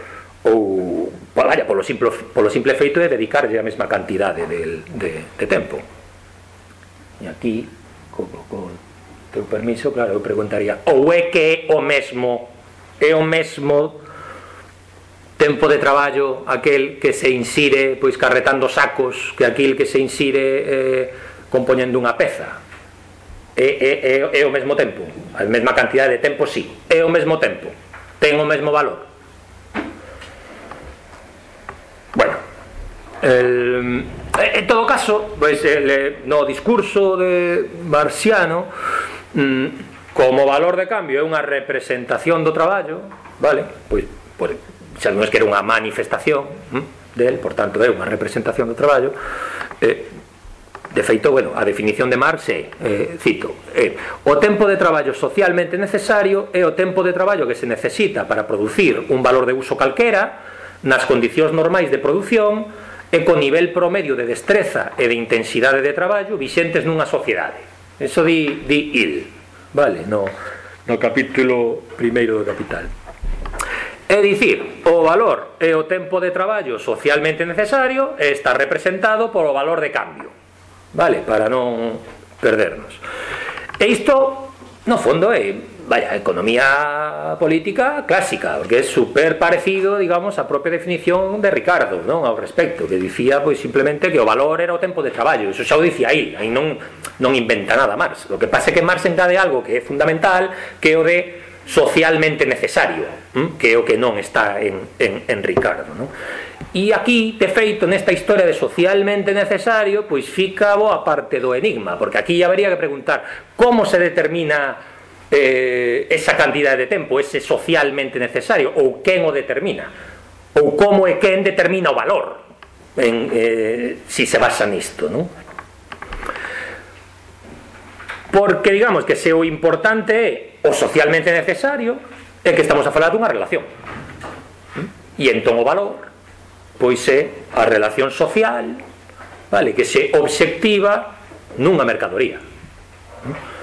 ou vaya, polo simple, polo simple feito de dedicarlle a mesma cantidade de, de, de tempo. E aquí con, con teu permiso, claro, eu preguntaría ou é que é o mesmo é o mesmo tempo de traballo aquel que se insire pois carretando sacos que aquel que se insire eh, compoñendo unha peza? É, é, é, é o mesmo tempo a mesma cantidad de tempo, sí é o mesmo tempo, ten o mesmo valor? Bueno el Eh, en todo caso, pois, el, eh, no discurso de Marciano, mm, como valor de cambio é unha representación do traballo, vale? Pois, pois xa non é que era unha manifestación mm, del, por tanto, é unha representación do traballo, eh, De feito, bueno, a definición de Marx é, eh, cito, é, o tempo de traballo socialmente necesario é o tempo de traballo que se necesita para producir un valor de uso calquera nas condicións normais de produción e co nivel promedio de destreza e de intensidade de traballo vixentes nunha sociedade. Eso di, di il, vale, no, no capítulo primeiro do Capital. É dicir, o valor e o tempo de traballo socialmente necesario está representado polo valor de cambio. Vale, para non perdernos. E isto, no fondo, é vaya, economía política clásica, porque é super parecido, digamos, a propia definición de Ricardo, non, ao respecto, que dicía pois simplemente que o valor era o tempo de traballo, eso xa o dicía aí, aí non non inventa nada Marx. Lo que pasa é que Marx engade algo que é fundamental, que é o de socialmente necesario, que é o que non está en, en, en Ricardo. Non? E aquí, de feito, nesta historia de socialmente necesario, pois fica boa parte do enigma, porque aquí habería que preguntar como se determina eh, esa cantidade de tempo, ese socialmente necesario, ou quen o determina, ou como e quen determina o valor, en, eh, si se basa nisto, non? Porque digamos que se o importante é o socialmente necesario é que estamos a falar dunha relación. ¿Mm? E entón o valor pois é a relación social, vale, que se obxectiva nunha mercadoría. ¿Mm?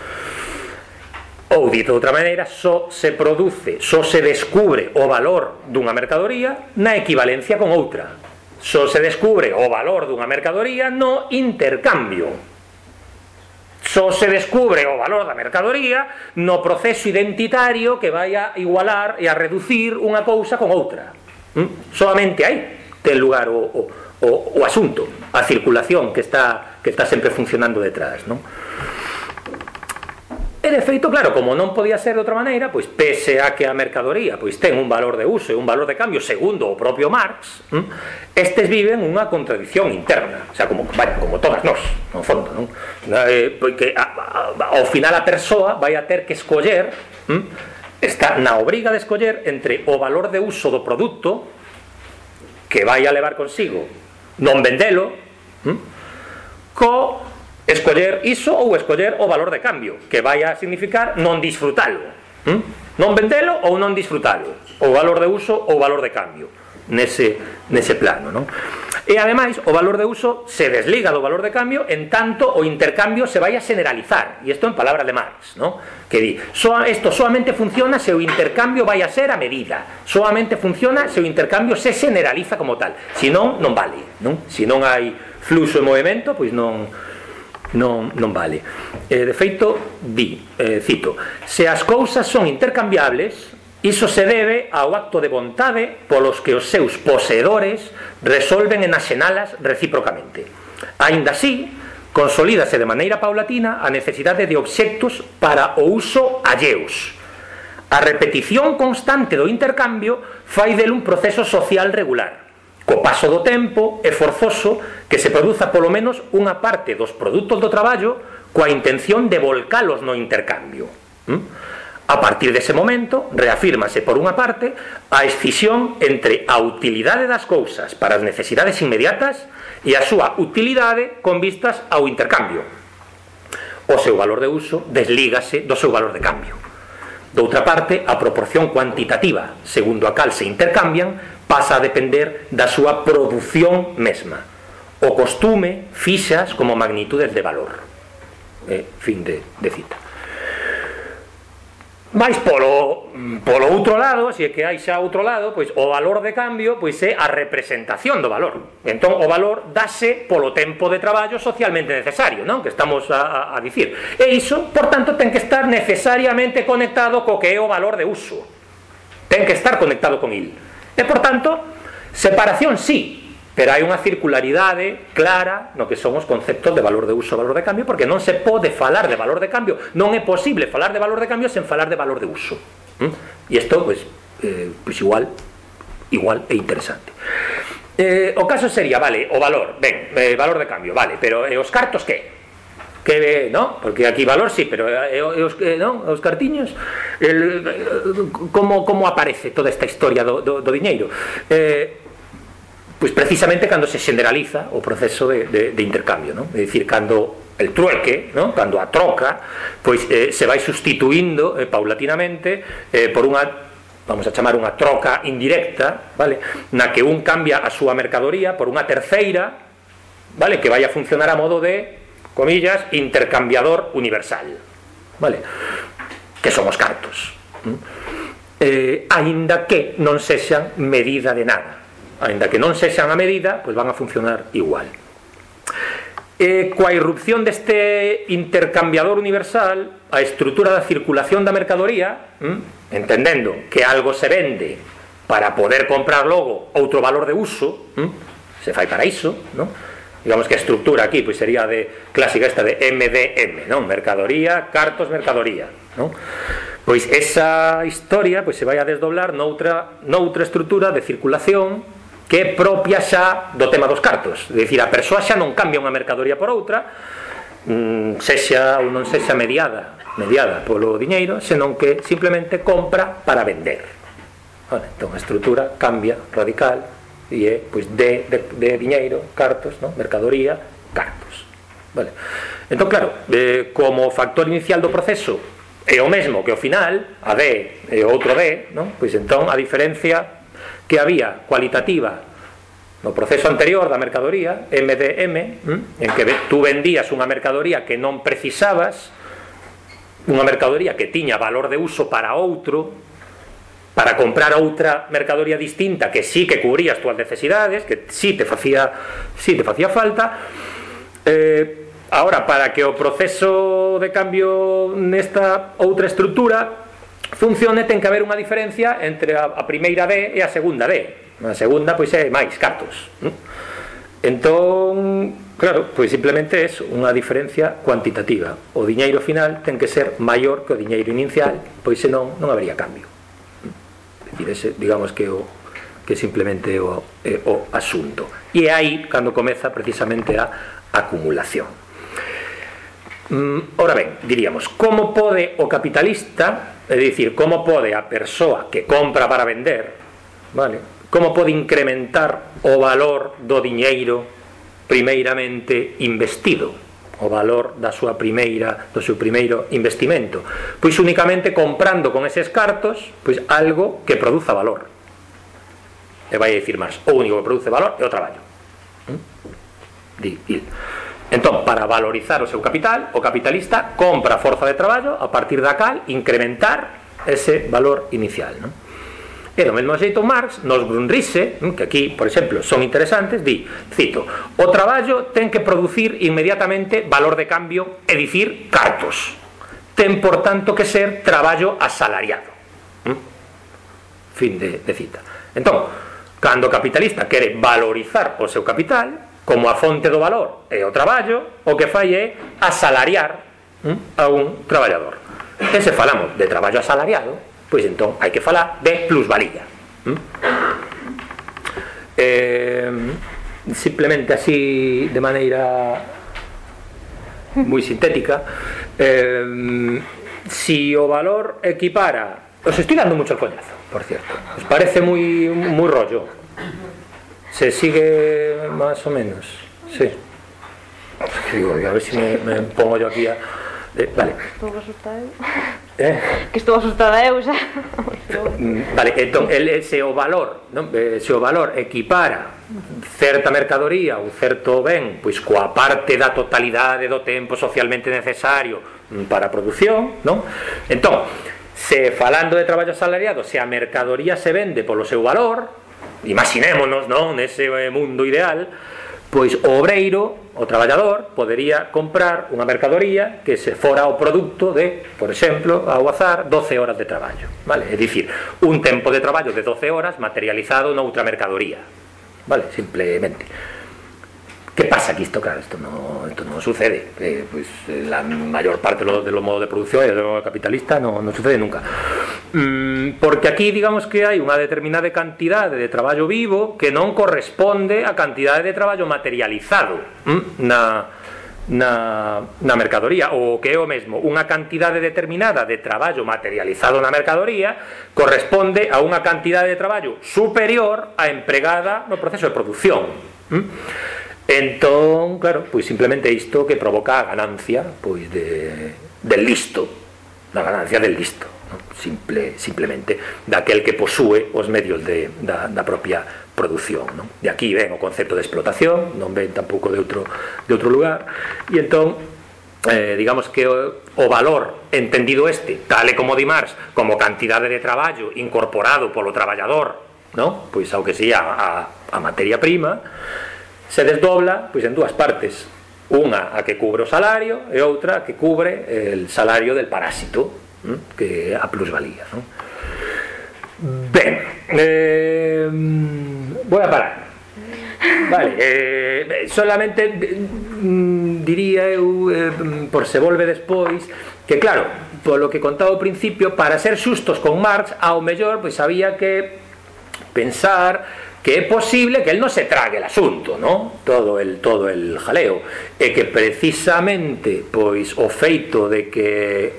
Ou, dito de outra maneira, só se produce, só se descubre o valor dunha mercadoría na equivalencia con outra. Só se descubre o valor dunha mercadoría no intercambio. Só se descubre o valor da mercadoría no proceso identitario que vai a igualar e a reducir unha cousa con outra. ¿Mm? Solamente aí ten lugar o, o, o, o asunto, a circulación que está, que está sempre funcionando detrás. Non? E de feito, claro, como non podía ser de outra maneira, pois pese a que a mercadoría pois ten un valor de uso e un valor de cambio segundo o propio Marx, hm, estes viven unha contradición interna, o sea, como vaya, como todas nós, no fondo, non? Eh, porque a, a, ao final a persoa vai a ter que escoller, hm, está na obriga de escoller entre o valor de uso do produto que vai a levar consigo non vendelo, hm, co escoller iso ou escoller o valor de cambio que vai a significar non disfrutalo hm? non vendelo ou non disfrutalo o valor de uso ou valor de cambio nese, nese plano non? e ademais o valor de uso se desliga do valor de cambio en tanto o intercambio se vai a generalizar e isto en palabras de Marx ¿no? que di, so, esto solamente funciona se o intercambio vai a ser a medida solamente funciona se o intercambio se generaliza como tal, senón non vale non? se non hai fluxo e movimento pois non, non, non vale. Eh, de feito, di, eh, cito se as cousas son intercambiables Iso se debe ao acto de vontade polos que os seus poseedores resolven enaxenalas recíprocamente. Ainda así, consolídase de maneira paulatina a necesidade de obxectos para o uso alleus. A repetición constante do intercambio fai del un proceso social regular. Co paso do tempo é forzoso que se produza polo menos unha parte dos produtos do traballo coa intención de volcalos no intercambio. Hm? A partir dese momento, reafírmase por unha parte a escisión entre a utilidade das cousas para as necesidades inmediatas e a súa utilidade con vistas ao intercambio. O seu valor de uso deslígase do seu valor de cambio. Doutra parte, a proporción cuantitativa, segundo a cal se intercambian, pasa a depender da súa produción mesma. O costume fixas como magnitudes de valor. Eh, fin de, de cita. Mais polo, polo outro lado, se é que hai xa outro lado, pois o valor de cambio pois é a representación do valor. Entón, o valor dase polo tempo de traballo socialmente necesario, non? Que estamos a, a, a dicir. E iso, por tanto, ten que estar necesariamente conectado co que é o valor de uso. Ten que estar conectado con il. E, por tanto, separación sí, pero hai unha circularidade clara no que son os conceptos de valor de uso e valor de cambio, porque non se pode falar de valor de cambio, non é posible falar de valor de cambio sen falar de valor de uso. ¿Mm? E isto, pois, pues, eh, pues igual, igual é interesante. Eh, o caso sería, vale, o valor, ben, eh, valor de cambio, vale, pero eh, os cartos que? que no, porque aquí valor sí, pero eh, eh os, eh, no? os cartiños el, eh, como, como aparece toda esta historia do, do, do diñeiro eh, pois precisamente cando se generaliza o proceso de, de, de intercambio non? é dicir, cando el trueque, ¿no? cando a troca, pois eh, se vai sustituindo eh, paulatinamente eh, por unha vamos a chamar unha troca indirecta, vale? Na que un cambia a súa mercadoría por unha terceira, vale, que vai a funcionar a modo de comillas, intercambiador universal. Vale? Que son os cartos. Mm? Eh, aínda que non sexan medida de nada. Aínda que non sexan a medida, pois van a funcionar igual. E coa irrupción deste intercambiador universal, a estrutura da circulación da mercadoría, ¿m? entendendo que algo se vende para poder comprar logo outro valor de uso, ¿m? se fai para iso, non? digamos que a estructura aquí pois sería de clásica esta de MDM, non? Mercadoría, cartos, mercadoría, non? Pois esa historia pois se vai a desdoblar noutra noutra estrutura de circulación que é propia xa do tema dos cartos, é dicir, a persoa xa non cambia unha mercadoría por outra, mm, sexa ou non sexa mediada, mediada polo diñeiro, senón que simplemente compra para vender. Vale, entón a estrutura cambia radical e eh, é pois de, de, de diñeiro, cartos, no? mercadoría, cartos. Vale. Entón, claro, eh, como factor inicial do proceso é o mesmo que o final, a D e o outro D, non? pois entón a diferencia que había cualitativa no proceso anterior da mercadoría, MDM, en que tú vendías unha mercadoría que non precisabas, unha mercadoría que tiña valor de uso para outro, para comprar outra mercadoría distinta que sí que cubría as túas necesidades, que sí te facía, sí te facía falta. Eh, ahora, para que o proceso de cambio nesta outra estructura funcione, ten que haber unha diferencia entre a, a primeira D e a segunda D. A segunda, pois, é máis cartos. Entón, claro, pois simplemente é unha diferencia cuantitativa. O diñeiro final ten que ser maior que o diñeiro inicial, pois senón non habría cambio. E ese, digamos que o que simplemente o, é o asunto. E é aí cando comeza precisamente a acumulación. Mm, ora ben, diríamos, como pode o capitalista, é dicir, como pode a persoa que compra para vender, vale? Como pode incrementar o valor do diñeiro primeiramente investido? o valor da súa primeira do seu primeiro investimento pois únicamente comprando con eses cartos pois algo que produza valor e vai a dicir máis o único que produce valor é o traballo ¿Mm? di, di. entón, para valorizar o seu capital o capitalista compra forza de traballo a partir da cal incrementar ese valor inicial non? E do mesmo xeito Marx, nos Grundrisse, mm, que aquí, por exemplo, son interesantes, di, cito, o traballo ten que producir inmediatamente valor de cambio, é dicir, cartos. Ten, por tanto, que ser traballo asalariado. Mm. Fin de, de cita. Entón, cando o capitalista quere valorizar o seu capital, como a fonte do valor é o traballo, o que fai é asalariar mm, a un traballador. E se falamos de traballo asalariado, pois entón hai que falar de plusvalía eh, simplemente así de maneira moi sintética eh, si o valor equipara os estoy dando mucho el coñazo por cierto os parece moi, moi rollo. Se sigue más o menos sí. A ver si me, me pongo yo aquí a Eh, vale. Estou asustada eu. Eh? Que estou asustada eu xa. Mm, vale, entón, el, se o valor, non? Eh, se o valor equipara certa mercadoría ou certo ben, pois coa parte da totalidade do tempo socialmente necesario mm, para a produción, non? Entón, se falando de traballo asalariado, se a mercadoría se vende polo seu valor, imaginémonos, non, nese eh, mundo ideal, pois o obreiro, o traballador, podería comprar unha mercadoría que se fora o produto de, por exemplo, ao azar, 12 horas de traballo. Vale? É dicir, un tempo de traballo de 12 horas materializado noutra mercadoría. Vale? Simplemente. ¿Qué pasa aquí? Esto, claro, esto no, esto no sucede. Eh, pues eh, la mayor parte de los, modos de producción de lo capitalista no, no sucede nunca. Mm, porque aquí digamos que hai unha determinada cantidade de traballo vivo que non corresponde a cantidade de traballo materializado mm, na, na, na mercadoría que é o mesmo unha cantidade determinada de traballo materializado na mercadoría corresponde a unha cantidade de traballo superior a empregada no proceso de producción mm? entón, claro, pois simplemente isto que provoca a ganancia pois de, del listo da ganancia del listo no? simple simplemente daquel que posúe os medios de, da, da propia produción non? de aquí ven o concepto de explotación non ven tampouco de outro, de outro lugar e entón eh, digamos que o, o valor entendido este, tal e como di Marx, como cantidade de traballo incorporado polo traballador, ¿no? pois ao que sea a, a materia prima, se desdobla pois en dúas partes unha a que cubre o salario e outra que cubre el salario del parásito hm, que a plusvalía non? ben eh, voy a parar Vale, eh, solamente mm, diría eu eh, por se volve despois que claro, polo que contaba ao principio para ser xustos con Marx ao mellor pois había que pensar que é posible que el non se trague el asunto, ¿no? Todo el todo el jaleo e que precisamente pois o feito de que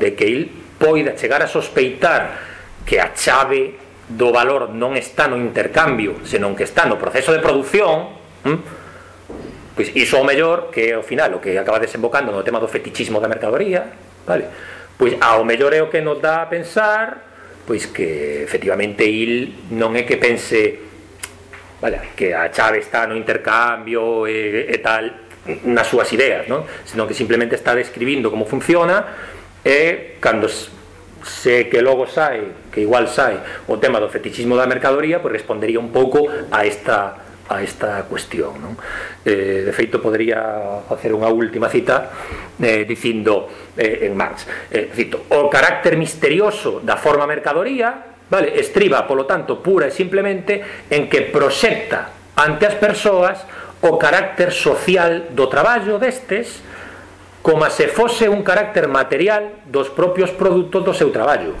de que il poida chegar a sospeitar que a chave do valor non está no intercambio, senón que está no proceso de produción, ¿m? pois iso o mellor que ao final o que acaba desembocando no tema do fetichismo da mercadoría, vale? Pois ao mellor é o que nos dá a pensar pois que efectivamente il non é que pense vale, que a chave está no intercambio e, e tal nas súas ideas, non? senón que simplemente está describindo como funciona e cando se que logo sai, que igual sai o tema do fetichismo da mercadoría, pois respondería un pouco a esta a esta cuestión non? Eh, de feito podría facer unha última cita eh, dicindo eh, en Marx eh, cito, o carácter misterioso da forma mercadoría vale? Estriba, polo tanto, pura e simplemente en que proxecta ante as persoas o carácter social do traballo destes como se fose un carácter material dos propios produtos do seu traballo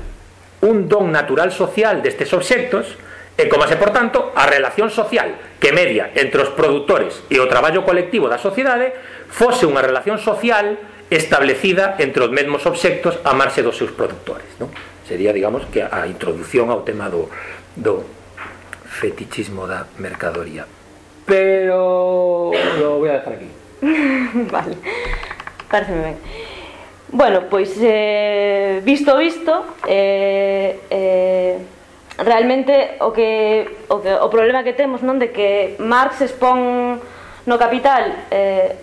un don natural social destes obxectos e como se, por tanto, a relación social que media entre os produtores e o traballo colectivo da sociedade fose unha relación social establecida entre os mesmos obxectos a marxe dos seus produtores non? sería, digamos, que a introducción ao tema do, do fetichismo da mercadoría. Pero lo voy a dejar aquí. Vale. Parece ben. Bueno, pois eh, visto visto eh, eh, realmente o que, o que o problema que temos non de que Marx expón no Capital eh,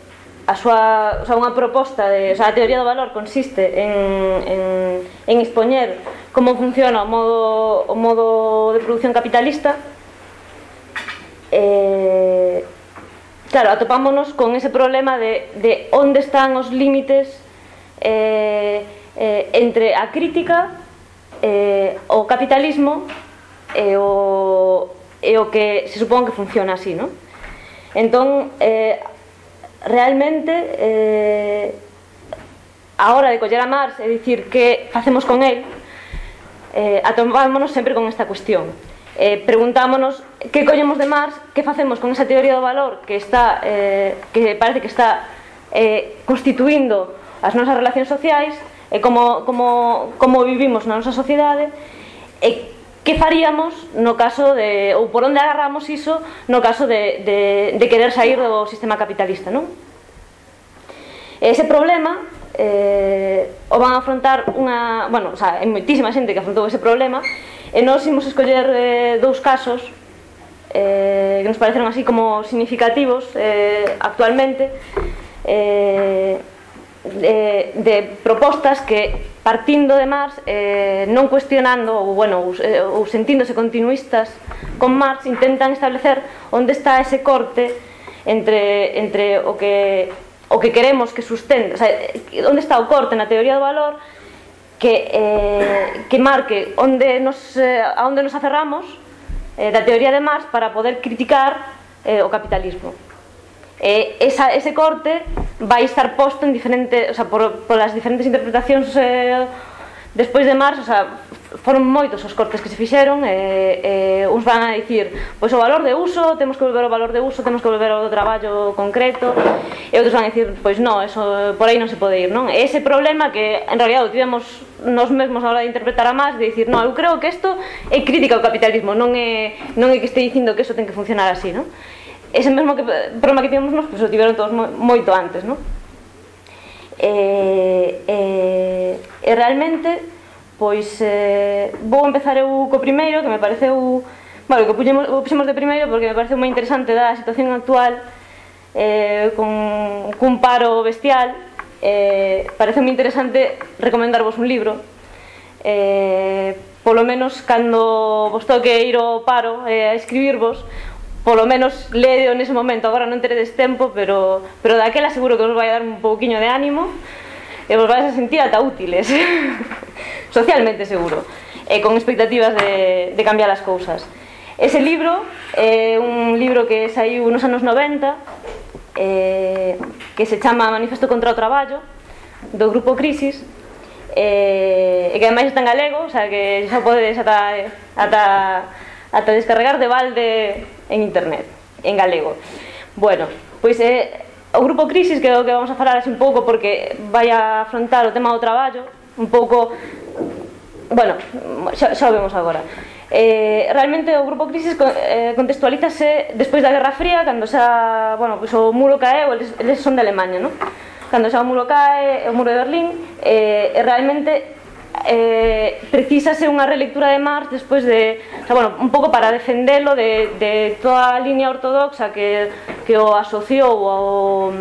a súa, o sea, unha proposta de, o sea, a teoría do valor consiste en, en, en expoñer como funciona o modo, o modo de producción capitalista eh, claro, atopámonos con ese problema de, de onde están os límites eh, eh, entre a crítica eh, o capitalismo e eh, o, e eh, o que se supón que funciona así, non? Entón, eh, realmente eh, a hora de coller a Marx é dicir que facemos con el eh, atomámonos sempre con esta cuestión. Eh, preguntámonos que collemos de Marx que facemos con esa teoría do valor que está eh, que parece que está eh, constituindo as nosas relacións sociais e como, como, como vivimos na nosa sociedade e que faríamos no caso de, ou por onde agarramos iso no caso de, de, de querer sair do sistema capitalista non? ese problema eh, o van a afrontar unha, bueno, o sea, hai moitísima xente que afrontou ese problema e nós imos escoller eh, dous casos eh, que nos pareceron así como significativos eh, actualmente eh, de, de propostas que partindo de Marx eh, non cuestionando ou, bueno, ou, eh, ou sentíndose continuistas con Marx intentan establecer onde está ese corte entre, entre o que o que queremos que sustente, o sea, eh, onde está o corte na teoría do valor que, eh, que marque onde nos, eh, a onde nos aferramos eh, da teoría de Marx para poder criticar eh, o capitalismo eh, esa, ese corte vai estar posto en diferente, o sea, por, por as diferentes interpretacións eh, despois de Marx, o sea, foron moitos os cortes que se fixeron e, eh, eh, uns van a dicir pois o valor de uso, temos que volver ao valor de uso temos que volver ao traballo concreto e outros van a dicir, pois non, eso, por aí non se pode ir, non? E ese problema que en realidad o tivemos nos mesmos a hora de interpretar a máis, de dicir, non, eu creo que isto é crítica ao capitalismo, non é, non é que este dicindo que eso ten que funcionar así, non? ese mesmo que, problema que tivemos nos, pues, o tiveron todos moito antes, non? E, e, e realmente, pois, eh, vou empezar eu co primeiro, que me pareceu... Bueno, que puxemos, puxemos de primeiro porque me pareceu moi interesante da situación actual eh, con, cun paro bestial eh, parece moi interesante recomendarvos un libro eh, polo menos cando vos toque ir ao paro eh, a escribirvos polo menos leo nese momento, agora non teredes tempo, pero, pero daquela seguro que vos vai dar un pouquiño de ánimo e vos vais a sentir ata útiles, socialmente seguro, e con expectativas de, de cambiar as cousas. Ese libro é un libro que saiu nos anos 90, eh, que se chama Manifesto contra o Traballo, do Grupo Crisis, eh, e que ademais está en galego, o sea que xa podedes ata, ata ata descarregar de balde en internet, en galego. Bueno, pois é eh, o grupo Crisis que é o que vamos a falar así un pouco porque vai a afrontar o tema do traballo un pouco bueno, xa, xa o vemos agora. Eh, realmente o grupo Crisis eh, contextualízase despois da Guerra Fría, cando xa, bueno, pois o muro caeu, eles, eles son de Alemanha, non? Cando xa o muro cae, o muro de Berlín, eh, realmente eh, precisase unha relectura de Marx despois de, o sea, bueno, un pouco para defendelo de, de toda a liña ortodoxa que, que o asociou ao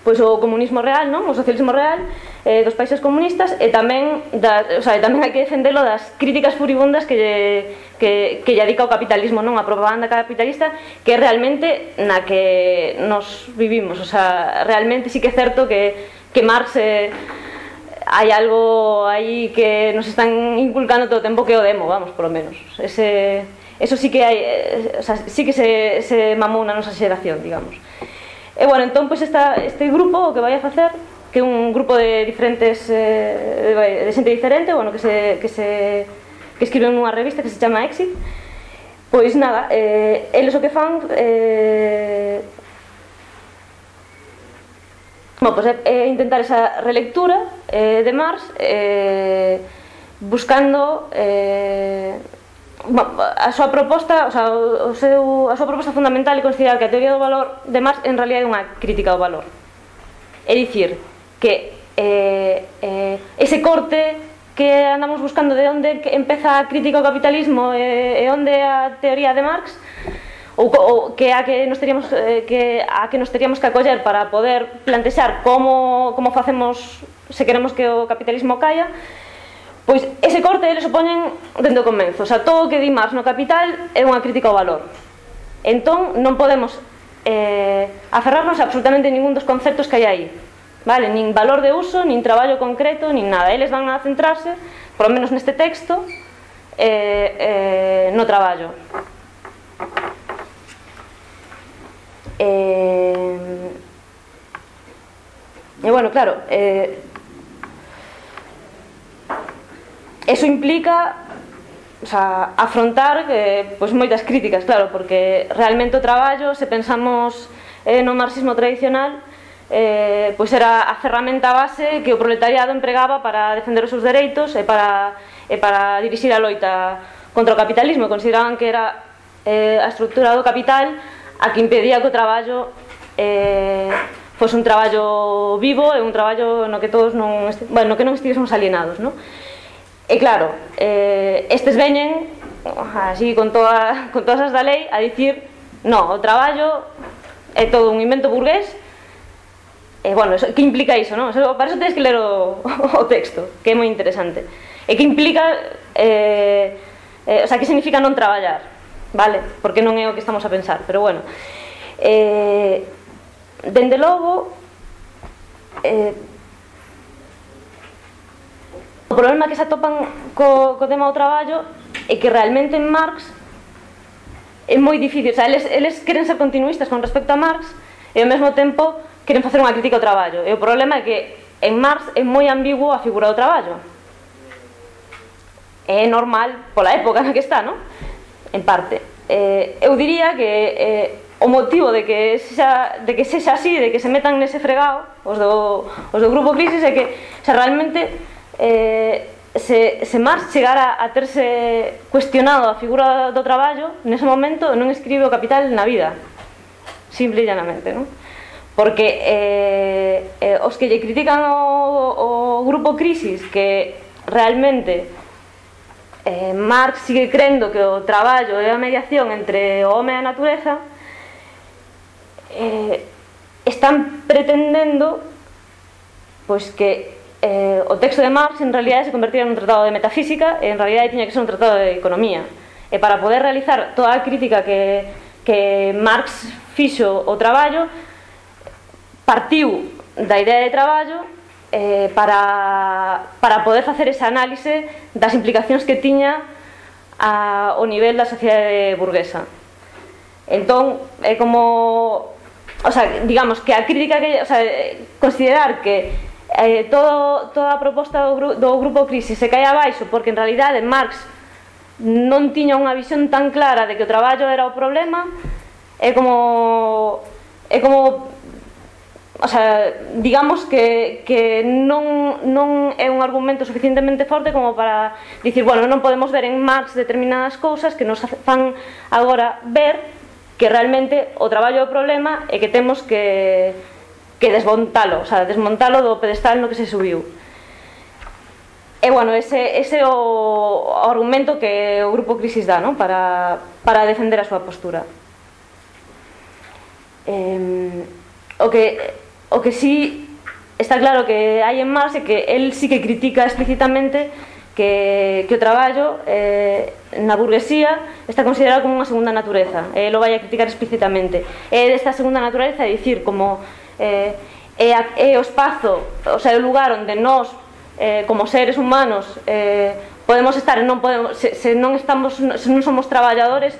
pois o comunismo real, non? O socialismo real eh, dos países comunistas e tamén da, o sea, tamén hai que defendelo das críticas furibundas que lle, que, que lle adica o capitalismo, non? A propaganda capitalista que realmente na que nos vivimos, o sea, realmente sí que é certo que que Marx eh, hai algo aí que nos están inculcando todo o tempo que o demo, vamos, polo menos. Ese, eso sí que hai, eh, o sea, sí que se, se mamou na nosa xeración, digamos. E bueno, entón, pois esta, este grupo o que vai a facer que é un grupo de diferentes eh, de xente diferente, bueno, que se, que se que escriben unha revista que se chama Exit. Pois nada, eh, eles o que fan eh, Bueno, pois pues, é, é intentar esa relectura eh, de Marx eh, buscando eh, a súa proposta, o sea, o seu, a súa proposta fundamental é considerar que a teoría do valor de Marx en realidad é unha crítica ao valor. É dicir, que eh, eh, ese corte que andamos buscando de onde empeza a crítica ao capitalismo e, e onde a teoría de Marx ou, ou que a que nos teríamos eh, que a que nos teríamos que acoller para poder plantexar como como facemos se queremos que o capitalismo caia Pois ese corte eles o poñen dende o comenzo, o sea, todo o que di Marx no capital é unha crítica ao valor. Entón non podemos eh, aferrarnos a absolutamente ningún dos conceptos que hai aí. Vale, nin valor de uso, nin traballo concreto, nin nada. Eles van a centrarse, por lo menos neste texto, eh, eh, no traballo. Eh, e bueno, claro, eh, eso implica o sea, afrontar eh, pois moitas críticas, claro, porque realmente o traballo, se pensamos eh, no marxismo tradicional, eh, pois era a ferramenta base que o proletariado empregaba para defender os seus dereitos e para, e para dirixir a loita contra o capitalismo. Consideraban que era eh, a estructura do capital a que impedía que o traballo eh, fose un traballo vivo e un traballo no que todos non, bueno, no que non estivésemos alienados, non? E claro, eh, estes veñen así con, toda, con todas as da lei a dicir no, o traballo é todo un invento burgués e bueno, eso, que implica iso, non? Eso, para iso tens que ler o, o texto que é moi interesante e que implica eh, eh, o sea, que significa non traballar vale? Porque non é o que estamos a pensar, pero bueno. Eh, dende logo, eh, o problema que se atopan co, co tema do traballo é que realmente en Marx é moi difícil, o sea, eles, eles queren ser continuistas con respecto a Marx e ao mesmo tempo queren facer unha crítica ao traballo e o problema é que en Marx é moi ambiguo a figura do traballo é normal pola época na que está, non? en parte. Eh, eu diría que eh, o motivo de que sexa, de que sexa así, de que se metan nese fregado os do, os do grupo Crisis é que xa realmente eh, se, se Marx chegara a terse cuestionado a figura do traballo, nese momento non escribe o capital na vida. Simple e llanamente, non? Porque eh, eh, os que lle critican o, o grupo Crisis que realmente Eh, Marx sigue crendo que o traballo é a mediación entre o home e a natureza eh, están pretendendo pois que eh, o texto de Marx en realidad se convertía en un tratado de metafísica e en realidad tiña que ser un tratado de economía. E para poder realizar toda a crítica que, que Marx fixo o traballo partiu da idea de traballo eh, para, para poder facer ese análise das implicacións que tiña a, o nivel da sociedade burguesa. Entón, é como... O sea, digamos que a crítica que... O sea, considerar que eh, todo, toda a proposta do, gru, do grupo Crisis se cae abaixo porque en realidade Marx non tiña unha visión tan clara de que o traballo era o problema é como é como o sea, digamos que, que non, non é un argumento suficientemente forte como para dicir, bueno, non podemos ver en Marx determinadas cousas que nos fan agora ver que realmente o traballo o problema é que temos que, que desmontalo, o sea, desmontalo do pedestal no que se subiu. E, bueno, ese, ese o, o argumento que o Grupo Crisis dá, no? Para, para defender a súa postura. Eh, o que o que sí está claro que hai en Marx é que el sí que critica explícitamente que, que o traballo eh, na burguesía está considerado como unha segunda natureza e lo vai a criticar explícitamente é desta segunda natureza, é dicir, como eh, é, a, é o espazo o sea, é o lugar onde nós eh, como seres humanos eh, podemos estar non podemos se, se non estamos se non somos traballadores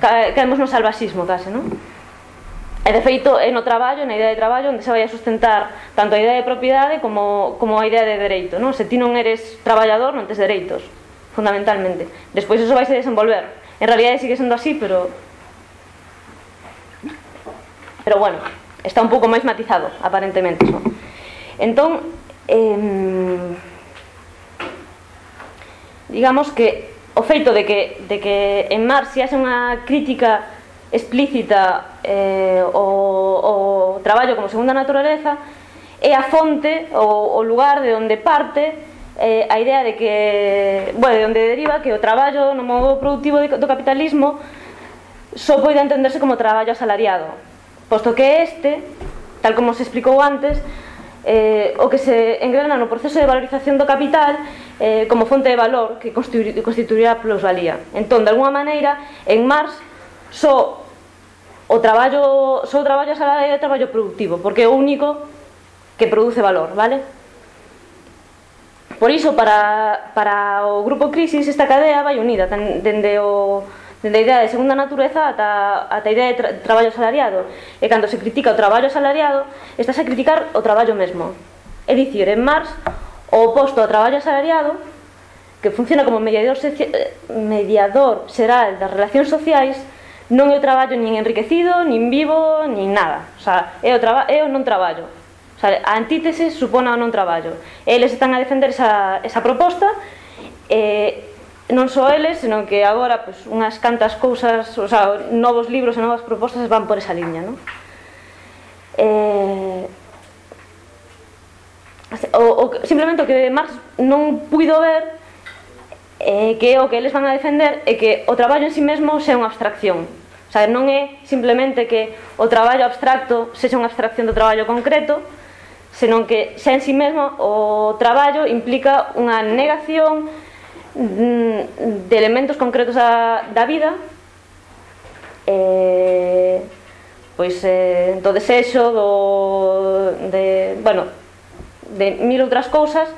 caemos no salvaxismo case, non? E de feito é no traballo, na idea de traballo, onde se vai a sustentar tanto a idea de propiedade como, como a idea de dereito. Non? Se ti non eres traballador, non tes dereitos, fundamentalmente. Despois eso vai se desenvolver. En realidade sigue sendo así, pero... Pero bueno, está un pouco máis matizado, aparentemente. Non? Entón, eh, digamos que o feito de que, de que en Marx se hace unha crítica explícita eh, o, o traballo como segunda naturaleza é a fonte o, o lugar de onde parte eh, a idea de que bueno, de onde deriva que o traballo no modo productivo de, do capitalismo só pode entenderse como traballo asalariado posto que este tal como se explicou antes eh, o que se engrena no proceso de valorización do capital eh, como fonte de valor que constituirá a plusvalía. Entón, de alguma maneira, en Marx só o traballo, só o traballo asalariado é traballo productivo, porque é o único que produce valor, vale? Por iso, para, para o grupo Crisis, esta cadea vai unida, ten, dende o dende a idea de segunda natureza ata, ata a idea de tra traballo salariado. E cando se critica o traballo salariado, estás a criticar o traballo mesmo. É dicir, en Marx, o oposto ao traballo salariado, que funciona como mediador, eh, mediador xeral das relacións sociais, non é o traballo nin enriquecido, nin vivo, nin nada. O sea, é o, traba, é o non traballo. O sea, a antítese supona o non traballo. Eles están a defender esa, esa proposta, e non só eles, senón que agora pues, unhas cantas cousas, o sea, novos libros e novas propostas van por esa liña, non? Eh, o, o, simplemente o que Marx non puido ver eh, que o que eles van a defender é que o traballo en si sí mesmo sea unha abstracción. O sea, non é simplemente que o traballo abstracto sexa unha abstracción do traballo concreto senón que xa en si sí mesmo o traballo implica unha negación mm, de elementos concretos a, da vida eh, pois eh, do desexo do, de, bueno, de mil outras cousas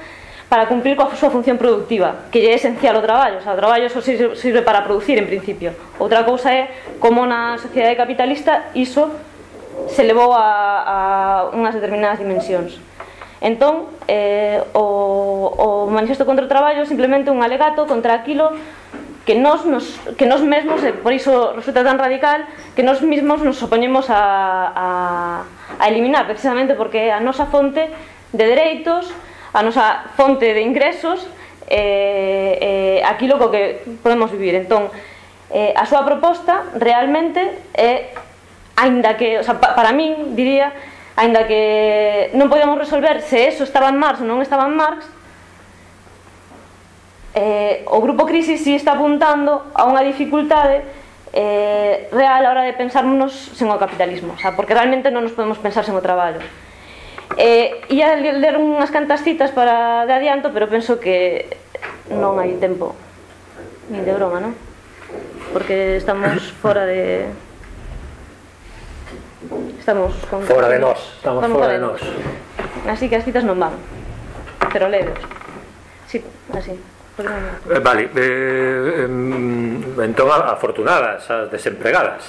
para cumplir coa súa función productiva, que é esencial o traballo, o, sea, o traballo só sirve, sirve para producir en principio. Outra cousa é como na sociedade capitalista iso se levou a, a unhas determinadas dimensións. Entón, eh, o, o manifesto contra o traballo é simplemente un alegato contra aquilo que nos, nos, que nos mesmos, e por iso resulta tan radical, que nos mesmos nos opoñemos a, a, a eliminar, precisamente porque a nosa fonte de dereitos, a nosa fonte de ingresos eh, eh, aquilo co que podemos vivir. Entón, eh, a súa proposta realmente é, aínda que, o sea, pa, para min, diría, aínda que non podíamos resolver se eso estaba en Marx ou non estaba en Marx, eh, o grupo Crisis si está apuntando a unha dificultade eh, real a hora de pensarnos sen o capitalismo, o sea, porque realmente non nos podemos pensar sen o traballo. Eh, ia ler unhas cantas citas para de adianto, pero penso que non hai tempo. Nin de broma, non? Porque estamos fora de... Estamos con... Fora de nós. Estamos, estamos fora de nós. Así que as citas non van. Pero leves. Sí, así. Eh, vale, eh, eh, entón afortunadas as desempregadas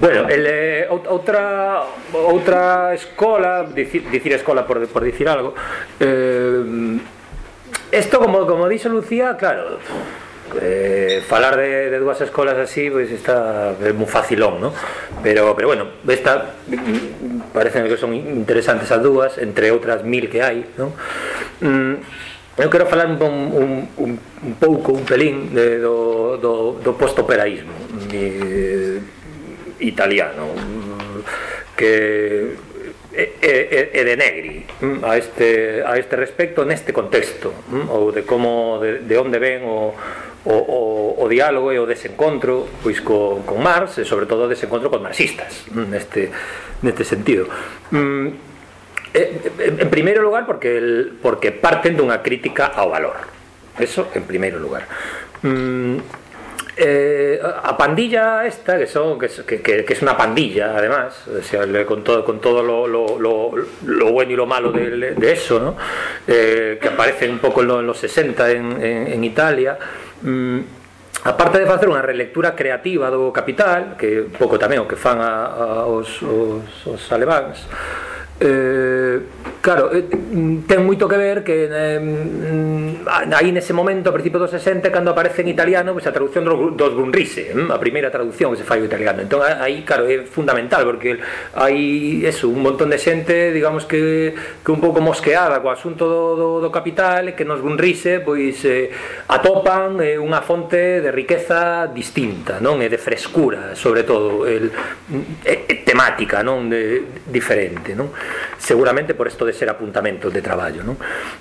Bueno, el, eh, outra outra escola, dicir, dicir escola por, por dicir algo, eh, esto como como Lucía, claro, eh, falar de, de dúas escolas así pues está é moi facilón ¿no? pero, pero bueno esta parece que son interesantes as dúas entre outras mil que hai ¿no? mm, Eu quero falar un, un, un, un pouco, un pelín de, do, do, do postoperaísmo e, italiano que e, e, e de Negri mm, a este, a este respecto neste contexto mm, ou de como de, de onde ven o, o, o, o diálogo e o desencontro pois co, con Marx e sobre todo o desencontro con marxistas mm, neste, neste sentido. Eh, eh, en primeiro lugar porque el, porque parten dunha crítica ao valor. Eso en primeiro lugar. Mm, eh, a pandilla esta que son que, que, que es una pandilla además o sea, con todo con todo lo, lo, lo, lo bueno y lo malo de, de eso ¿no? eh, que aparece un poco en, lo, en los 60 en, en, en Italia. Mm, aparte de facer unha relectura creativa do capital que pouco tamén o que fan a, a, os, os, os alemáns e, Claro, eh, ten moito que ver que eh, aí nese momento, a principio dos 60, cando aparece en italiano, pois pues, a traducción dos Brunrise, a primeira traducción que se fai o italiano. Entón aí, claro, é fundamental porque hai eso, un montón de xente, digamos que que un pouco mosqueada co asunto do, do, do capital, que nos Brunrise pois eh, atopan eh, unha fonte de riqueza distinta, non? E de frescura, sobre todo, el, eh, temática, non? De, diferente, non? Seguramente por isto pode ser apuntamento de traballo non?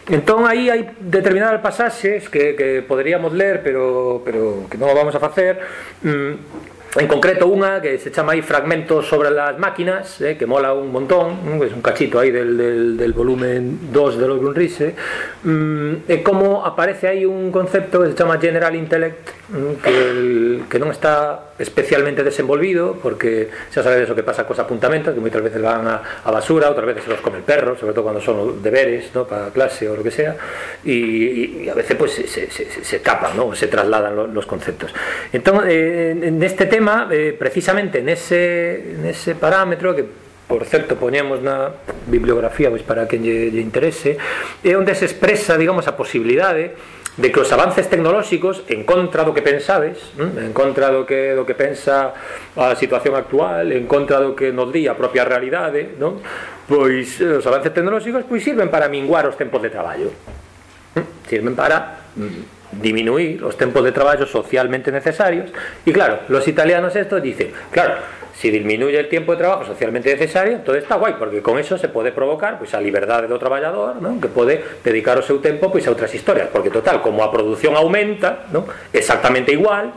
entón aí hai determinadas pasaxes que, que poderíamos ler pero, pero que non o vamos a facer. Mm, En concreto unha que se chama aí Fragmentos sobre las máquinas, eh, que mola un montón, é un cachito aí del, del, del volumen 2 de los Brunrise, mm, e como aparece aí un concepto que se chama General Intellect, mm, que, el, que non está especialmente desenvolvido, porque xa sabedes o que pasa cos apuntamentos, que moitas veces van a, a basura, outras veces se los come el perro, sobre todo cando son deberes, ¿no? para clase ou lo que sea, e, e a veces pues, se, se, se, se tapan, ¿no? se trasladan los, los conceptos. Entón, eh, en este tema eh, precisamente nese, nese parámetro que por certo poñemos na bibliografía pois para quen lle, lle interese é onde se expresa digamos a posibilidade de que os avances tecnolóxicos en contra do que pensades en contra do que, que pensa a situación actual en contra do que nos di a propia realidade non? pois os avances tecnolóxicos pois sirven para minguar os tempos de traballo sirven para disminuir los tiempos de trabajo socialmente necesarios y claro, los italianos esto dicen, claro, si disminuye el tiempo de trabajo socialmente necesario, entonces está guay, porque con eso se puede provocar pues, a liberdade do traballador, ¿no? que pode dedicar o seu tempo pues, a outras historias, porque total, como a produción aumenta, ¿no? exactamente igual,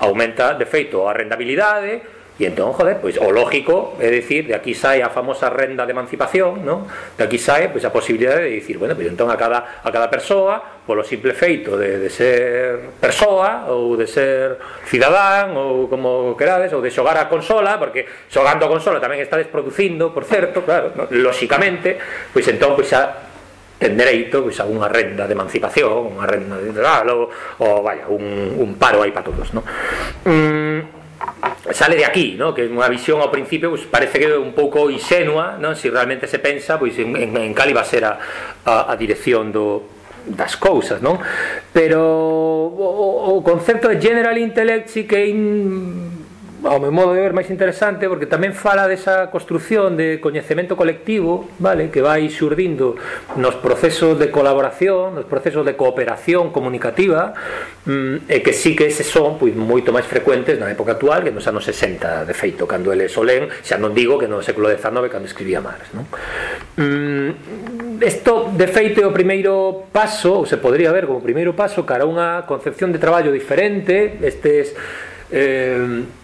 aumenta de feito a rendabilidade, E entón, joder, pois o lógico é dicir, de aquí sai a famosa renda de emancipación, non? De aquí sai pois a posibilidade de dicir, bueno, pois entón a cada a cada persoa, polo simple feito de, de ser persoa ou de ser cidadán ou como querades, ou de xogar a consola, porque xogando a consola tamén está desproducindo, por certo, claro, ¿no? lóxicamente, pois entón pois a ten dereito pois, a unha renda de emancipación, unha renda de ou, ou vaya, un, un paro aí para todos, non? Mm, sale de aquí, ¿no? que unha visión ao principio pues, parece que é un pouco insenua, ¿no? se si realmente se pensa, pois pues, en, en Cali va a ser a, a, a dirección do, das cousas, non? Pero o, o concepto de general intellect si que é in, ao meu modo de ver máis interesante porque tamén fala desa construción de coñecemento colectivo, vale, que vai xurdindo nos procesos de colaboración, nos procesos de cooperación comunicativa, mm, e que sí que ese son pois moito máis frecuentes na época actual que nos anos 60, de feito, cando ele Solén, xa non digo que no século XIX cando escribía Marx, non? Mm, esto de feito é o primeiro paso, ou se podría ver como primeiro paso cara a unha concepción de traballo diferente, estes eh,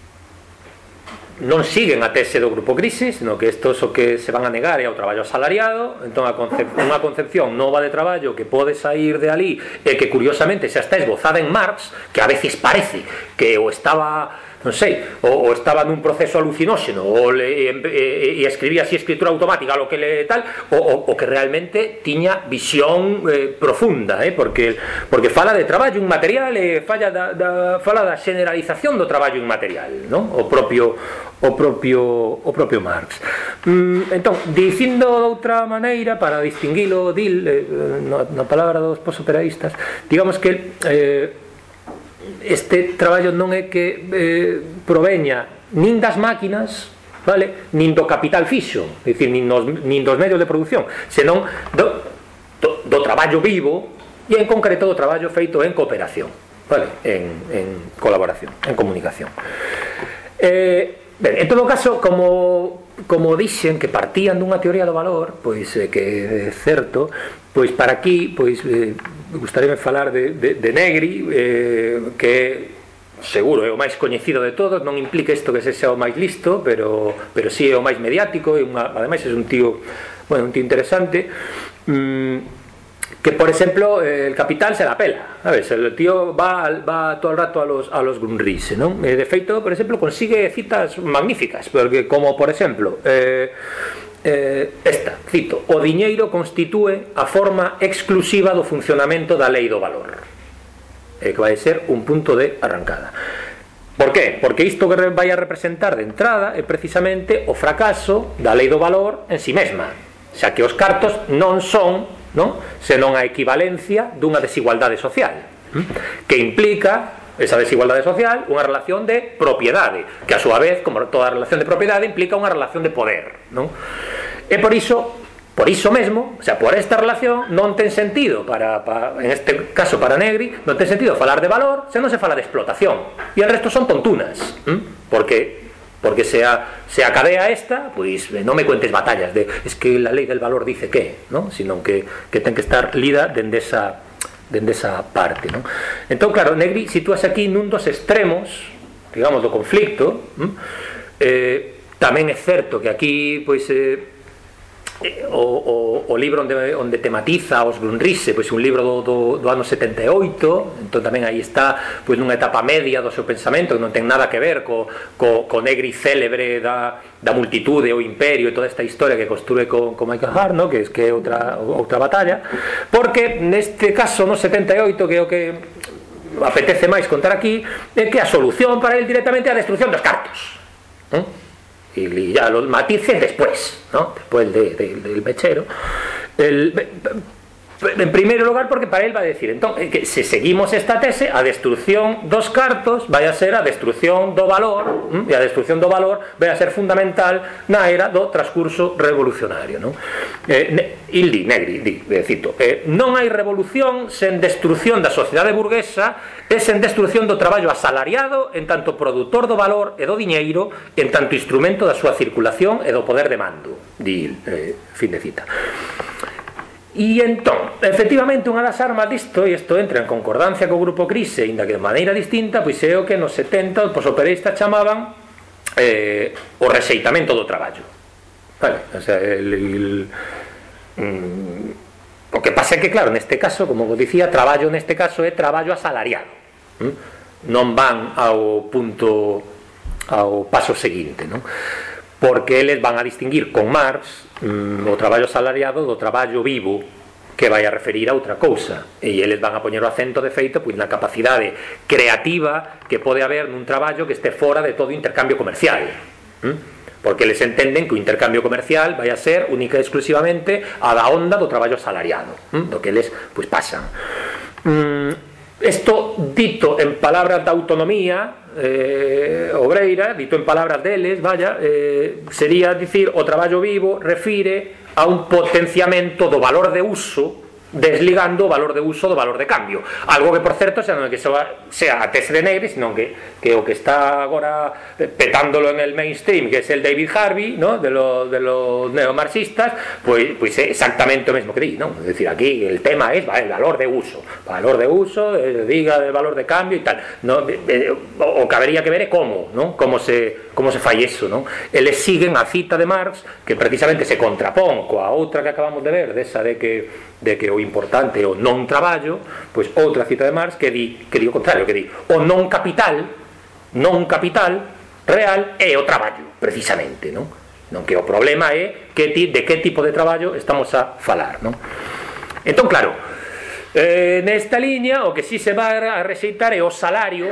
non siguen a tese do grupo crisis sino que isto o que se van a negar é ao traballo asalariado. Entón a concep unha concepción nova de traballo que pode sair de ali e que curiosamente xa está esbozada en Marx que a veces parece que o estaba non sei, ou, ou estaba nun proceso alucinóxeno, ou le, e, e, e escribía así escritura automática, lo que le tal, o, o, o que realmente tiña visión eh, profunda, eh, porque porque fala de traballo inmaterial e eh, falla da, da, fala da generalización do traballo inmaterial, non? O propio o propio o propio Marx. Mm, entón, dicindo de outra maneira para distinguilo dil eh, eh na, na palabra dos posoperaístas, digamos que eh, este traballo non é que eh, proveña nin das máquinas vale? nin do capital fixo dicir, nin, nos, nin dos medios de producción senón do, do, do traballo vivo e en concreto do traballo feito en cooperación vale? en, en colaboración, en comunicación eh, ben, en todo caso como como dixen que partían dunha teoría do valor pois eh, que é certo pois para aquí pois eh, gustaríame falar de, de, de Negri eh, que seguro é o máis coñecido de todos non implica isto que se xa o máis listo pero, pero si sí é o máis mediático e unha, ademais é un tío bueno, un tío interesante mm, que por exemplo el capital se la pela a ver, el tío va, va todo el rato a los, a los Grunris ¿no? Eh, de feito, por exemplo, consigue citas magníficas porque como por exemplo eh, eh, esta, cito, o diñeiro constitúe a forma exclusiva do funcionamento da lei do valor e que vai ser un punto de arrancada Por qué? Porque isto que vai a representar de entrada é precisamente o fracaso da lei do valor en si sí mesma xa que os cartos non son non? senón a equivalencia dunha desigualdade social hm? que implica esa desigualdade social unha relación de propiedade que a súa vez, como toda relación de propiedade implica unha relación de poder non? e por iso por iso mesmo, o sea, por esta relación non ten sentido para, para en este caso para Negri, non ten sentido falar de valor se non se fala de explotación e el resto son tontunas ¿m? porque porque se a, se esta pois non me cuentes batallas de es que la lei del valor dice que non? sino que, que ten que estar lida dende esa, dende esa parte non? entón claro, Negri sitúase aquí nun dos extremos digamos do conflicto eh, tamén é certo que aquí pois eh, Eh, o, o, o libro onde, onde tematiza os Grunrisse, pois un libro do, do, do ano 78 entón tamén aí está pois nunha etapa media do seu pensamento que non ten nada que ver co, co, co negri célebre da, da multitude o imperio e toda esta historia que construe con, con Michael Hart, no? que, es, que é outra, outra batalla porque neste caso no 78 que é o que apetece máis contar aquí é que a solución para ele directamente é a destrucción dos cartos ¿Eh? Y ya los matices después, ¿no? después de, de, del mechero. El, En primeiro lugar, porque para él va a decir entón, eh, que se seguimos esta tese, a destrucción dos cartos vai a ser a destrucción do valor mm, e a destrucción do valor vai a ser fundamental na era do transcurso revolucionario non? Eh, il Ildi, Negri, di, eh, cito eh, non hai revolución sen destrucción da sociedade burguesa e sen destrucción do traballo asalariado en tanto produtor do valor e do diñeiro en tanto instrumento da súa circulación e do poder de mando di, eh, fin de cita E entón, efectivamente, unha das armas disto, e isto entra en concordancia co grupo Crise, inda que de maneira distinta, pois é o que nos 70 os opereistas chamaban eh, o rexeitamento do traballo. Vale, o sea, el, el, mm, o que pasa é que, claro, neste caso, como vos dicía, traballo neste caso é traballo asalariado. Mm? Non van ao punto ao paso seguinte, non? porque eles van a distinguir con Marx mm, o traballo salariado do traballo vivo que vai a referir a outra cousa e eles van a poñer o acento de feito pois na capacidade creativa que pode haber nun traballo que este fora de todo intercambio comercial ¿Mm? porque eles entenden que o intercambio comercial vai a ser única e exclusivamente a da onda do traballo salariado ¿Mm? do que eles pois pasan mm, Isto dito en palabras da autonomía eh, obreira, dito en palabras deles, vaya, eh, sería dicir o traballo vivo refire a un potenciamento do valor de uso desligando o valor de uso do valor de cambio algo que por certo xa non é que sea a tese de Negri sino que, que o que está agora petándolo en el mainstream que é el David Harvey ¿no? de, lo, de los neomarxistas pois, pois é exactamente o mesmo que di ¿no? es decir, aquí el tema é el valor de uso valor de uso, eh, diga de valor de cambio e tal ¿no? Eh, o que habería que ver é como ¿no? como se, como se fai eso ¿no? eles siguen a cita de Marx que precisamente se contrapón coa outra que acabamos de ver desa de que de que o importante é o non traballo, pois outra cita de Marx que di que di o contrario, que di o non capital, non capital real é o traballo, precisamente, non? Non que o problema é que ti, de que tipo de traballo estamos a falar, non? Entón, claro, eh, nesta liña o que si se vai a rexeitar é o salario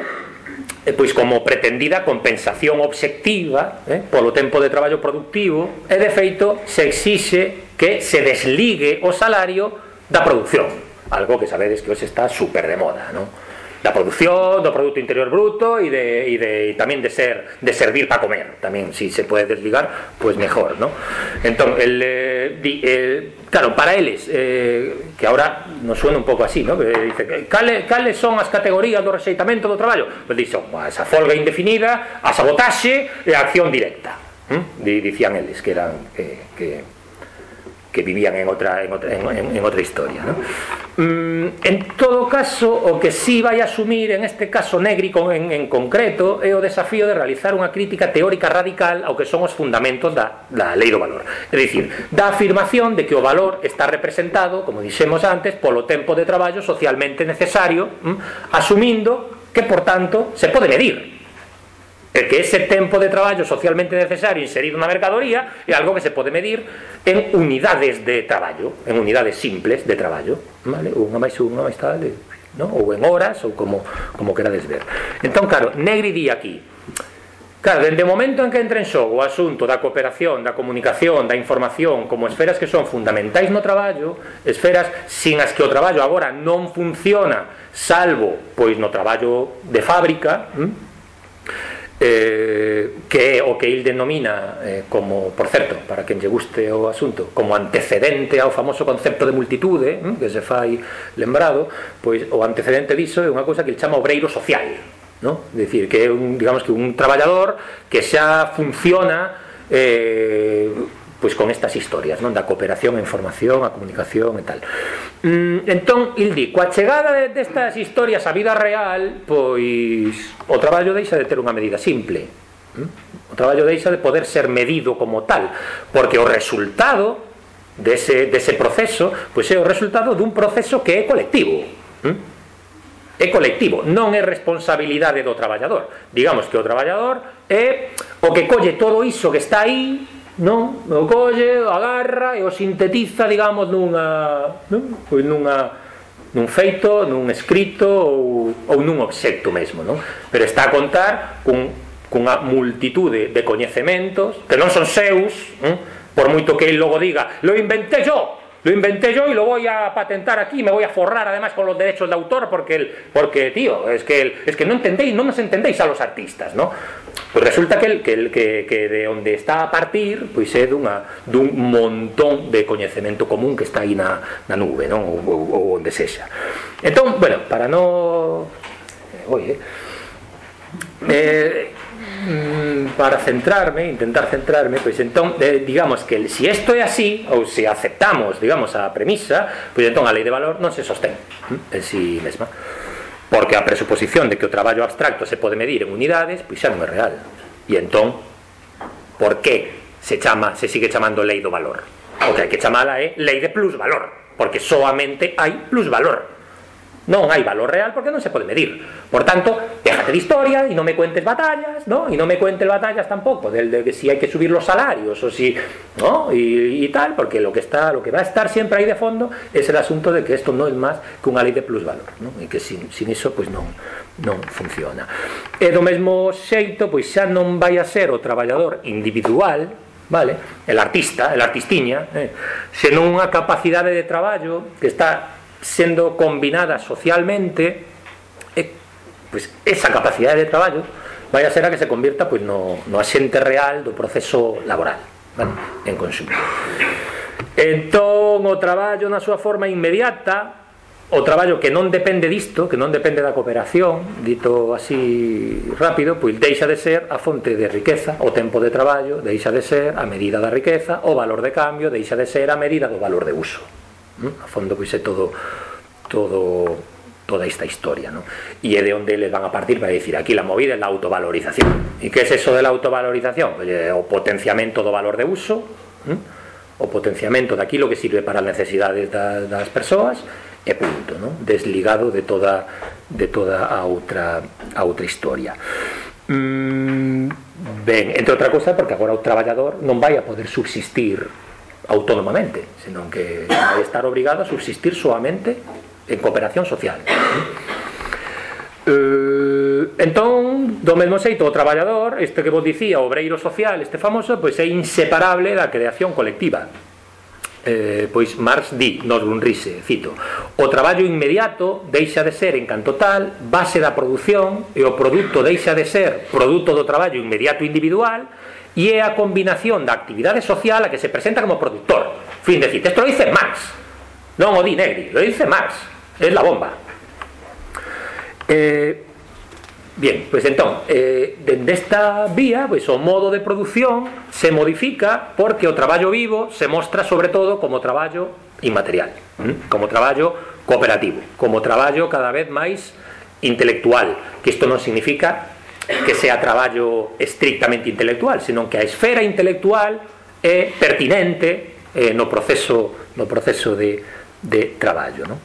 Eh, pois como pretendida compensación obxectiva eh, polo tempo de traballo productivo e de feito se exixe que se desligue o salario da produción algo que sabedes que hoxe está super de moda non? Da produción, do produto interior bruto e, de, e, de, e tamén de ser de servir para comer tamén si se pode desligar pues mejor ¿no? entón el, eh, di, eh, claro, para eles eh, que ahora nos suena un pouco así ¿no? que dice, cale, cales son as categorías do rexeitamento do traballo pues dixo, esa folga indefinida a sabotaxe e a acción directa ¿Mm? dicían eles que eran que que vivían en outra en outra, en, en outra historia. ¿no? Mm, en todo caso, o que sí vai asumir en este caso Negri con, en, en concreto é o desafío de realizar unha crítica teórica radical ao que son os fundamentos da, da lei do valor. É dicir, da afirmación de que o valor está representado, como dixemos antes, polo tempo de traballo socialmente necesario, mm, asumindo que, por tanto, se pode medir É que ese tempo de traballo socialmente necesario inserido na mercadoría é algo que se pode medir en unidades de traballo, en unidades simples de traballo, vale? Unha máis unha máis tal, no? ou en horas, ou como, como querades ver. Entón, claro, Negri di aquí, Claro, dende o momento en que entra en xogo o asunto da cooperación, da comunicación, da información como esferas que son fundamentais no traballo, esferas sin as que o traballo agora non funciona, salvo pois no traballo de fábrica, hm? eh, que é o que il denomina eh, como, por certo, para quen lle guste o asunto, como antecedente ao famoso concepto de multitude, eh, que se fai lembrado, pois o antecedente diso é unha cousa que il chama obreiro social, no? Decir que é un, digamos que un traballador que xa funciona eh, pois con estas historias, non da cooperación a información, a comunicación e tal. Mm, entón, il di, coa chegada destas historias á vida real, pois o traballo deixa de ter unha medida simple. O traballo deixa de poder ser medido como tal, porque o resultado dese, dese proceso pois é o resultado dun proceso que é colectivo. É colectivo, non é responsabilidade do traballador. Digamos que o traballador é o que colle todo iso que está aí non? O colle, o agarra e o sintetiza, digamos, nunha, non? Pois nunha nun feito, nun escrito ou, ou nun obxecto mesmo, non? Pero está a contar cun, cunha multitude de coñecementos que non son seus, non? por moito que el logo diga, lo inventé yo, Lo inventé yo y lo voy a patentar aquí, me voy a forrar además con los derechos de autor porque, el, porque tío, es que, es que no entendéis, no nos entendéis a los artistas, ¿no? Pues resulta que, el, que, el, que, de onde está a partir pois é dunha, dun montón de coñecemento común que está aí na, na nube, non? Ou, ou, ou onde sexa. Entón, bueno, para no... Oye, eh, para centrarme, intentar centrarme, pois entón, eh, digamos que si isto é así, ou se aceptamos, digamos, a premisa, pois entón a lei de valor non se sostén hm, en si sí mesma. Porque a presuposición de que o traballo abstracto se pode medir en unidades, pois xa non é real. E entón, por que se chama, se sigue chamando lei do valor? O que hai que chamala é lei de plusvalor, porque soamente hai plusvalor non hai valor real porque non se pode medir por tanto, déjate de historia e non me cuentes batallas ¿no? e non me cuentes batallas tampouco del de que si hai que subir los salarios o si, ¿no? y, y tal porque lo que está lo que va a estar siempre aí de fondo es el asunto de que esto non é máis que unha lei de plusvalor ¿no? e que sin, sin iso pues non, non funciona e do mesmo xeito pois xa non vai a ser o traballador individual vale? el artista, el artistiña eh? senón unha capacidade de traballo que está sendo combinada socialmente eh, e, pois, esa capacidade de traballo vai a ser a que se convirta pois, no, no asente real do proceso laboral vale? en consumo entón o traballo na súa forma inmediata o traballo que non depende disto, que non depende da cooperación, dito así rápido, pois deixa de ser a fonte de riqueza, o tempo de traballo deixa de ser a medida da riqueza, o valor de cambio deixa de ser a medida do valor de uso non? a fondo pois é todo todo toda esta historia non? e é de onde les van a partir para decir aquí la movida é la autovalorización e que é es eso de la autovalorización? Eh, o potenciamento do valor de uso non? o potenciamento daquilo que sirve para as necesidades da, das persoas e punto, non? desligado de toda de toda a outra a outra historia mm, ben, entre outra cosa porque agora o traballador non vai a poder subsistir autónomamente, senón que vai estar obrigado a subsistir soamente en cooperación social. Eh, entón, do mesmo xeito, o traballador, este que vos dicía, o obreiro social, este famoso, pois é inseparable da creación colectiva. Eh, pois Marx di, nos Brunrise, cito O traballo inmediato deixa de ser en canto tal base da produción e o produto deixa de ser produto do traballo inmediato individual é a combinación da actividade social a que se presenta como productor. Fin de cita, isto lo dice Marx, non o di Negri, lo dice Marx, é la bomba. Eh, bien, pues entón, eh, esta vía, pues, o modo de produción se modifica porque o traballo vivo se mostra sobre todo como traballo inmaterial, como traballo cooperativo, como traballo cada vez máis intelectual, que isto non significa que sea traballo estrictamente intelectual, senón que a esfera intelectual é pertinente eh, no proceso no proceso de, de traballo, non?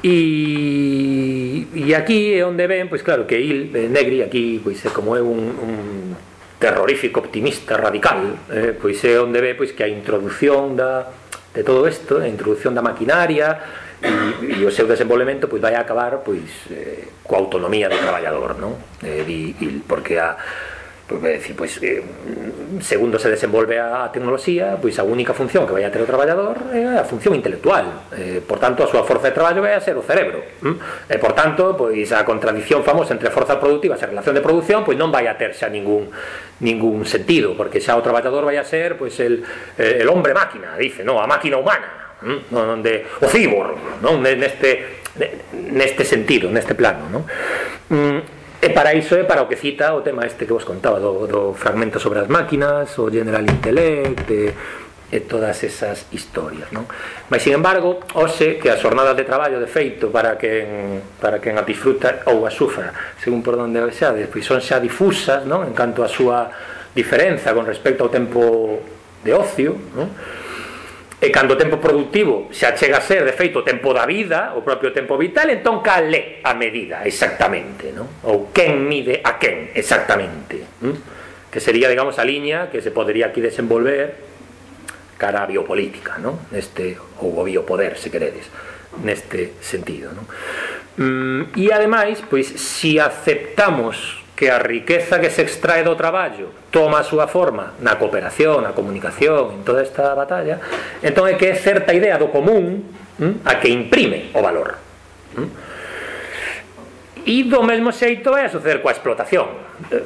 E, e aquí é onde ven, pois claro, que Il eh, Negri aquí pois é como é un, un terrorífico optimista radical, eh, pois é onde ve pois que a introdución da de todo isto, a introdución da maquinaria e, e o seu desenvolvemento pois vai acabar pois eh, coa autonomía do traballador, non? Eh, di, porque a pois, decir, pois eh, segundo se desenvolve a tecnoloxía, pois a única función que vai a ter o traballador é a función intelectual. Eh, por tanto, a súa forza de traballo vai a ser o cerebro. Hm? E por tanto, pois a contradición famosa entre forza productiva e relación de produción, pois non vai a ter xa ningún ningún sentido, porque xa o traballador vai a ser pois el, eh, el hombre máquina, dice, non, a máquina humana ¿Mm? non? onde o cibor, non? neste neste sentido, neste plano, non? Mm, e para iso é para o que cita o tema este que vos contaba do, do fragmento sobre as máquinas, o general intellect, e, e todas esas historias, non? Mas, sin embargo, hoxe que as jornadas de traballo de feito para que para quen a disfruta ou a sufra, según por onde vexades, pois son xa difusas, non? En canto a súa diferenza con respecto ao tempo de ocio, non? E cando o tempo productivo xa chega a ser, de feito, o tempo da vida, o propio tempo vital, entón cal é a medida, exactamente, non? Ou quen mide a quen, exactamente. Non? Que sería, digamos, a liña que se podería aquí desenvolver cara a biopolítica, non? Neste, ou o biopoder, se queredes, neste sentido, non? Mm, e ademais, pois, se si aceptamos que a riqueza que se extrae do traballo toma a súa forma na cooperación, na comunicación, en toda esta batalla, entón é que é certa idea do común hm, a que imprime o valor. Hm? E do mesmo xeito vai suceder coa explotación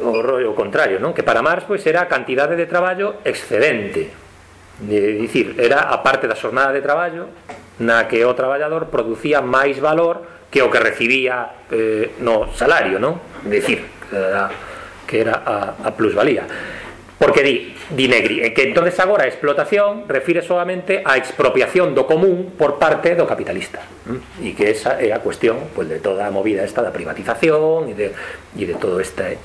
O rollo contrario, non? Que para Marx pois, era a cantidade de traballo excedente De dicir, era a parte da xornada de traballo Na que o traballador producía máis valor que o que recibía eh, no salario, non? De dicir, que era a, plusvalía. Porque di, di Negri é que entonces agora a explotación refire solamente a expropiación do común por parte do capitalista e que esa é a cuestión pues, de toda movida esta da privatización e de, de todo este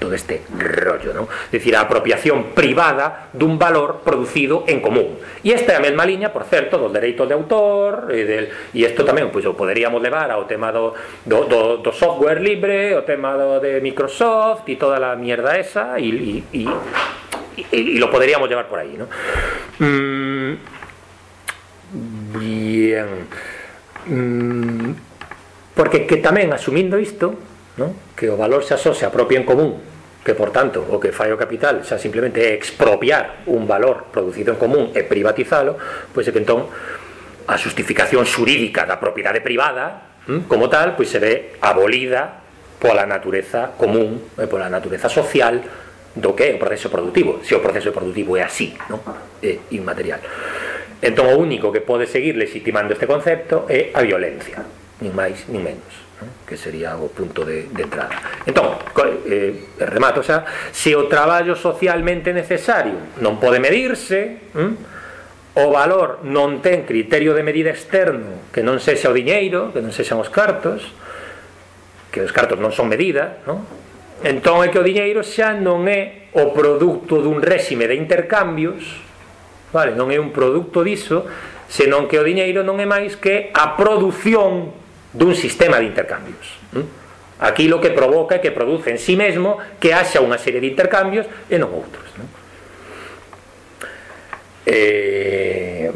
todo este rollo ¿no? é dicir, a apropiación privada dun valor producido en común e esta é a mesma liña, por certo, dos dereitos de autor e, del, e isto tamén pues, o poderíamos levar tema do, software libre o tema de Microsoft e toda a mierda esa e, e, e y, y, lo podríamos llevar por ahí, ¿no? Mm, bien. Mm, porque que tamén asumindo isto, non? que o valor xa só se apropia en común que por tanto o que fai o capital xa simplemente é expropiar un valor producido en común e privatizalo pois é que entón a justificación xurídica da propiedade privada hm, como tal pois se ve abolida pola natureza común e pola natureza social do que é o proceso productivo se o proceso productivo é así non? é inmaterial entón o único que pode seguir legitimando este concepto é a violencia nin máis nin menos que sería o punto de, de entrada entón, eh, remato xa se o traballo socialmente necesario non pode medirse hm? o valor non ten criterio de medida externo que non sexa o diñeiro que non sexan os cartos que os cartos non son medida non? entón é que o diñeiro xa non é o produto dun réxime de intercambios vale non é un produto diso senón que o diñeiro non é máis que a produción dun sistema de intercambios. Aquilo que provoca e que produce en sí mesmo que haxa unha serie de intercambios e non outros. Non? Eh.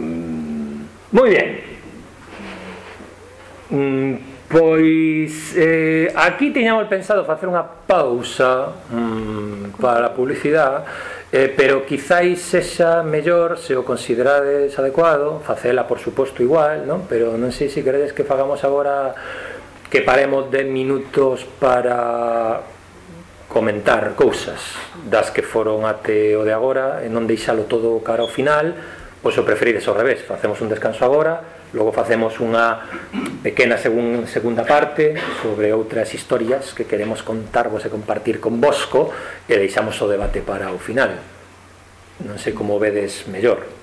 Mm, Pois eh, aquí tiñamos pensado facer unha pausa mm, para a publicidade eh, pero quizáis sexa mellor se o considerades adecuado facela por suposto igual non? pero non sei se queredes que fagamos agora que paremos 10 minutos para comentar cousas das que foron até o de agora e non deixalo todo cara ao final pois o preferides ao revés facemos un descanso agora Logo facemos unha pequena segun, segunda parte sobre outras historias que queremos contarvos e compartir con Bosco e deixamos o debate para o final. Non sei como vedes mellor.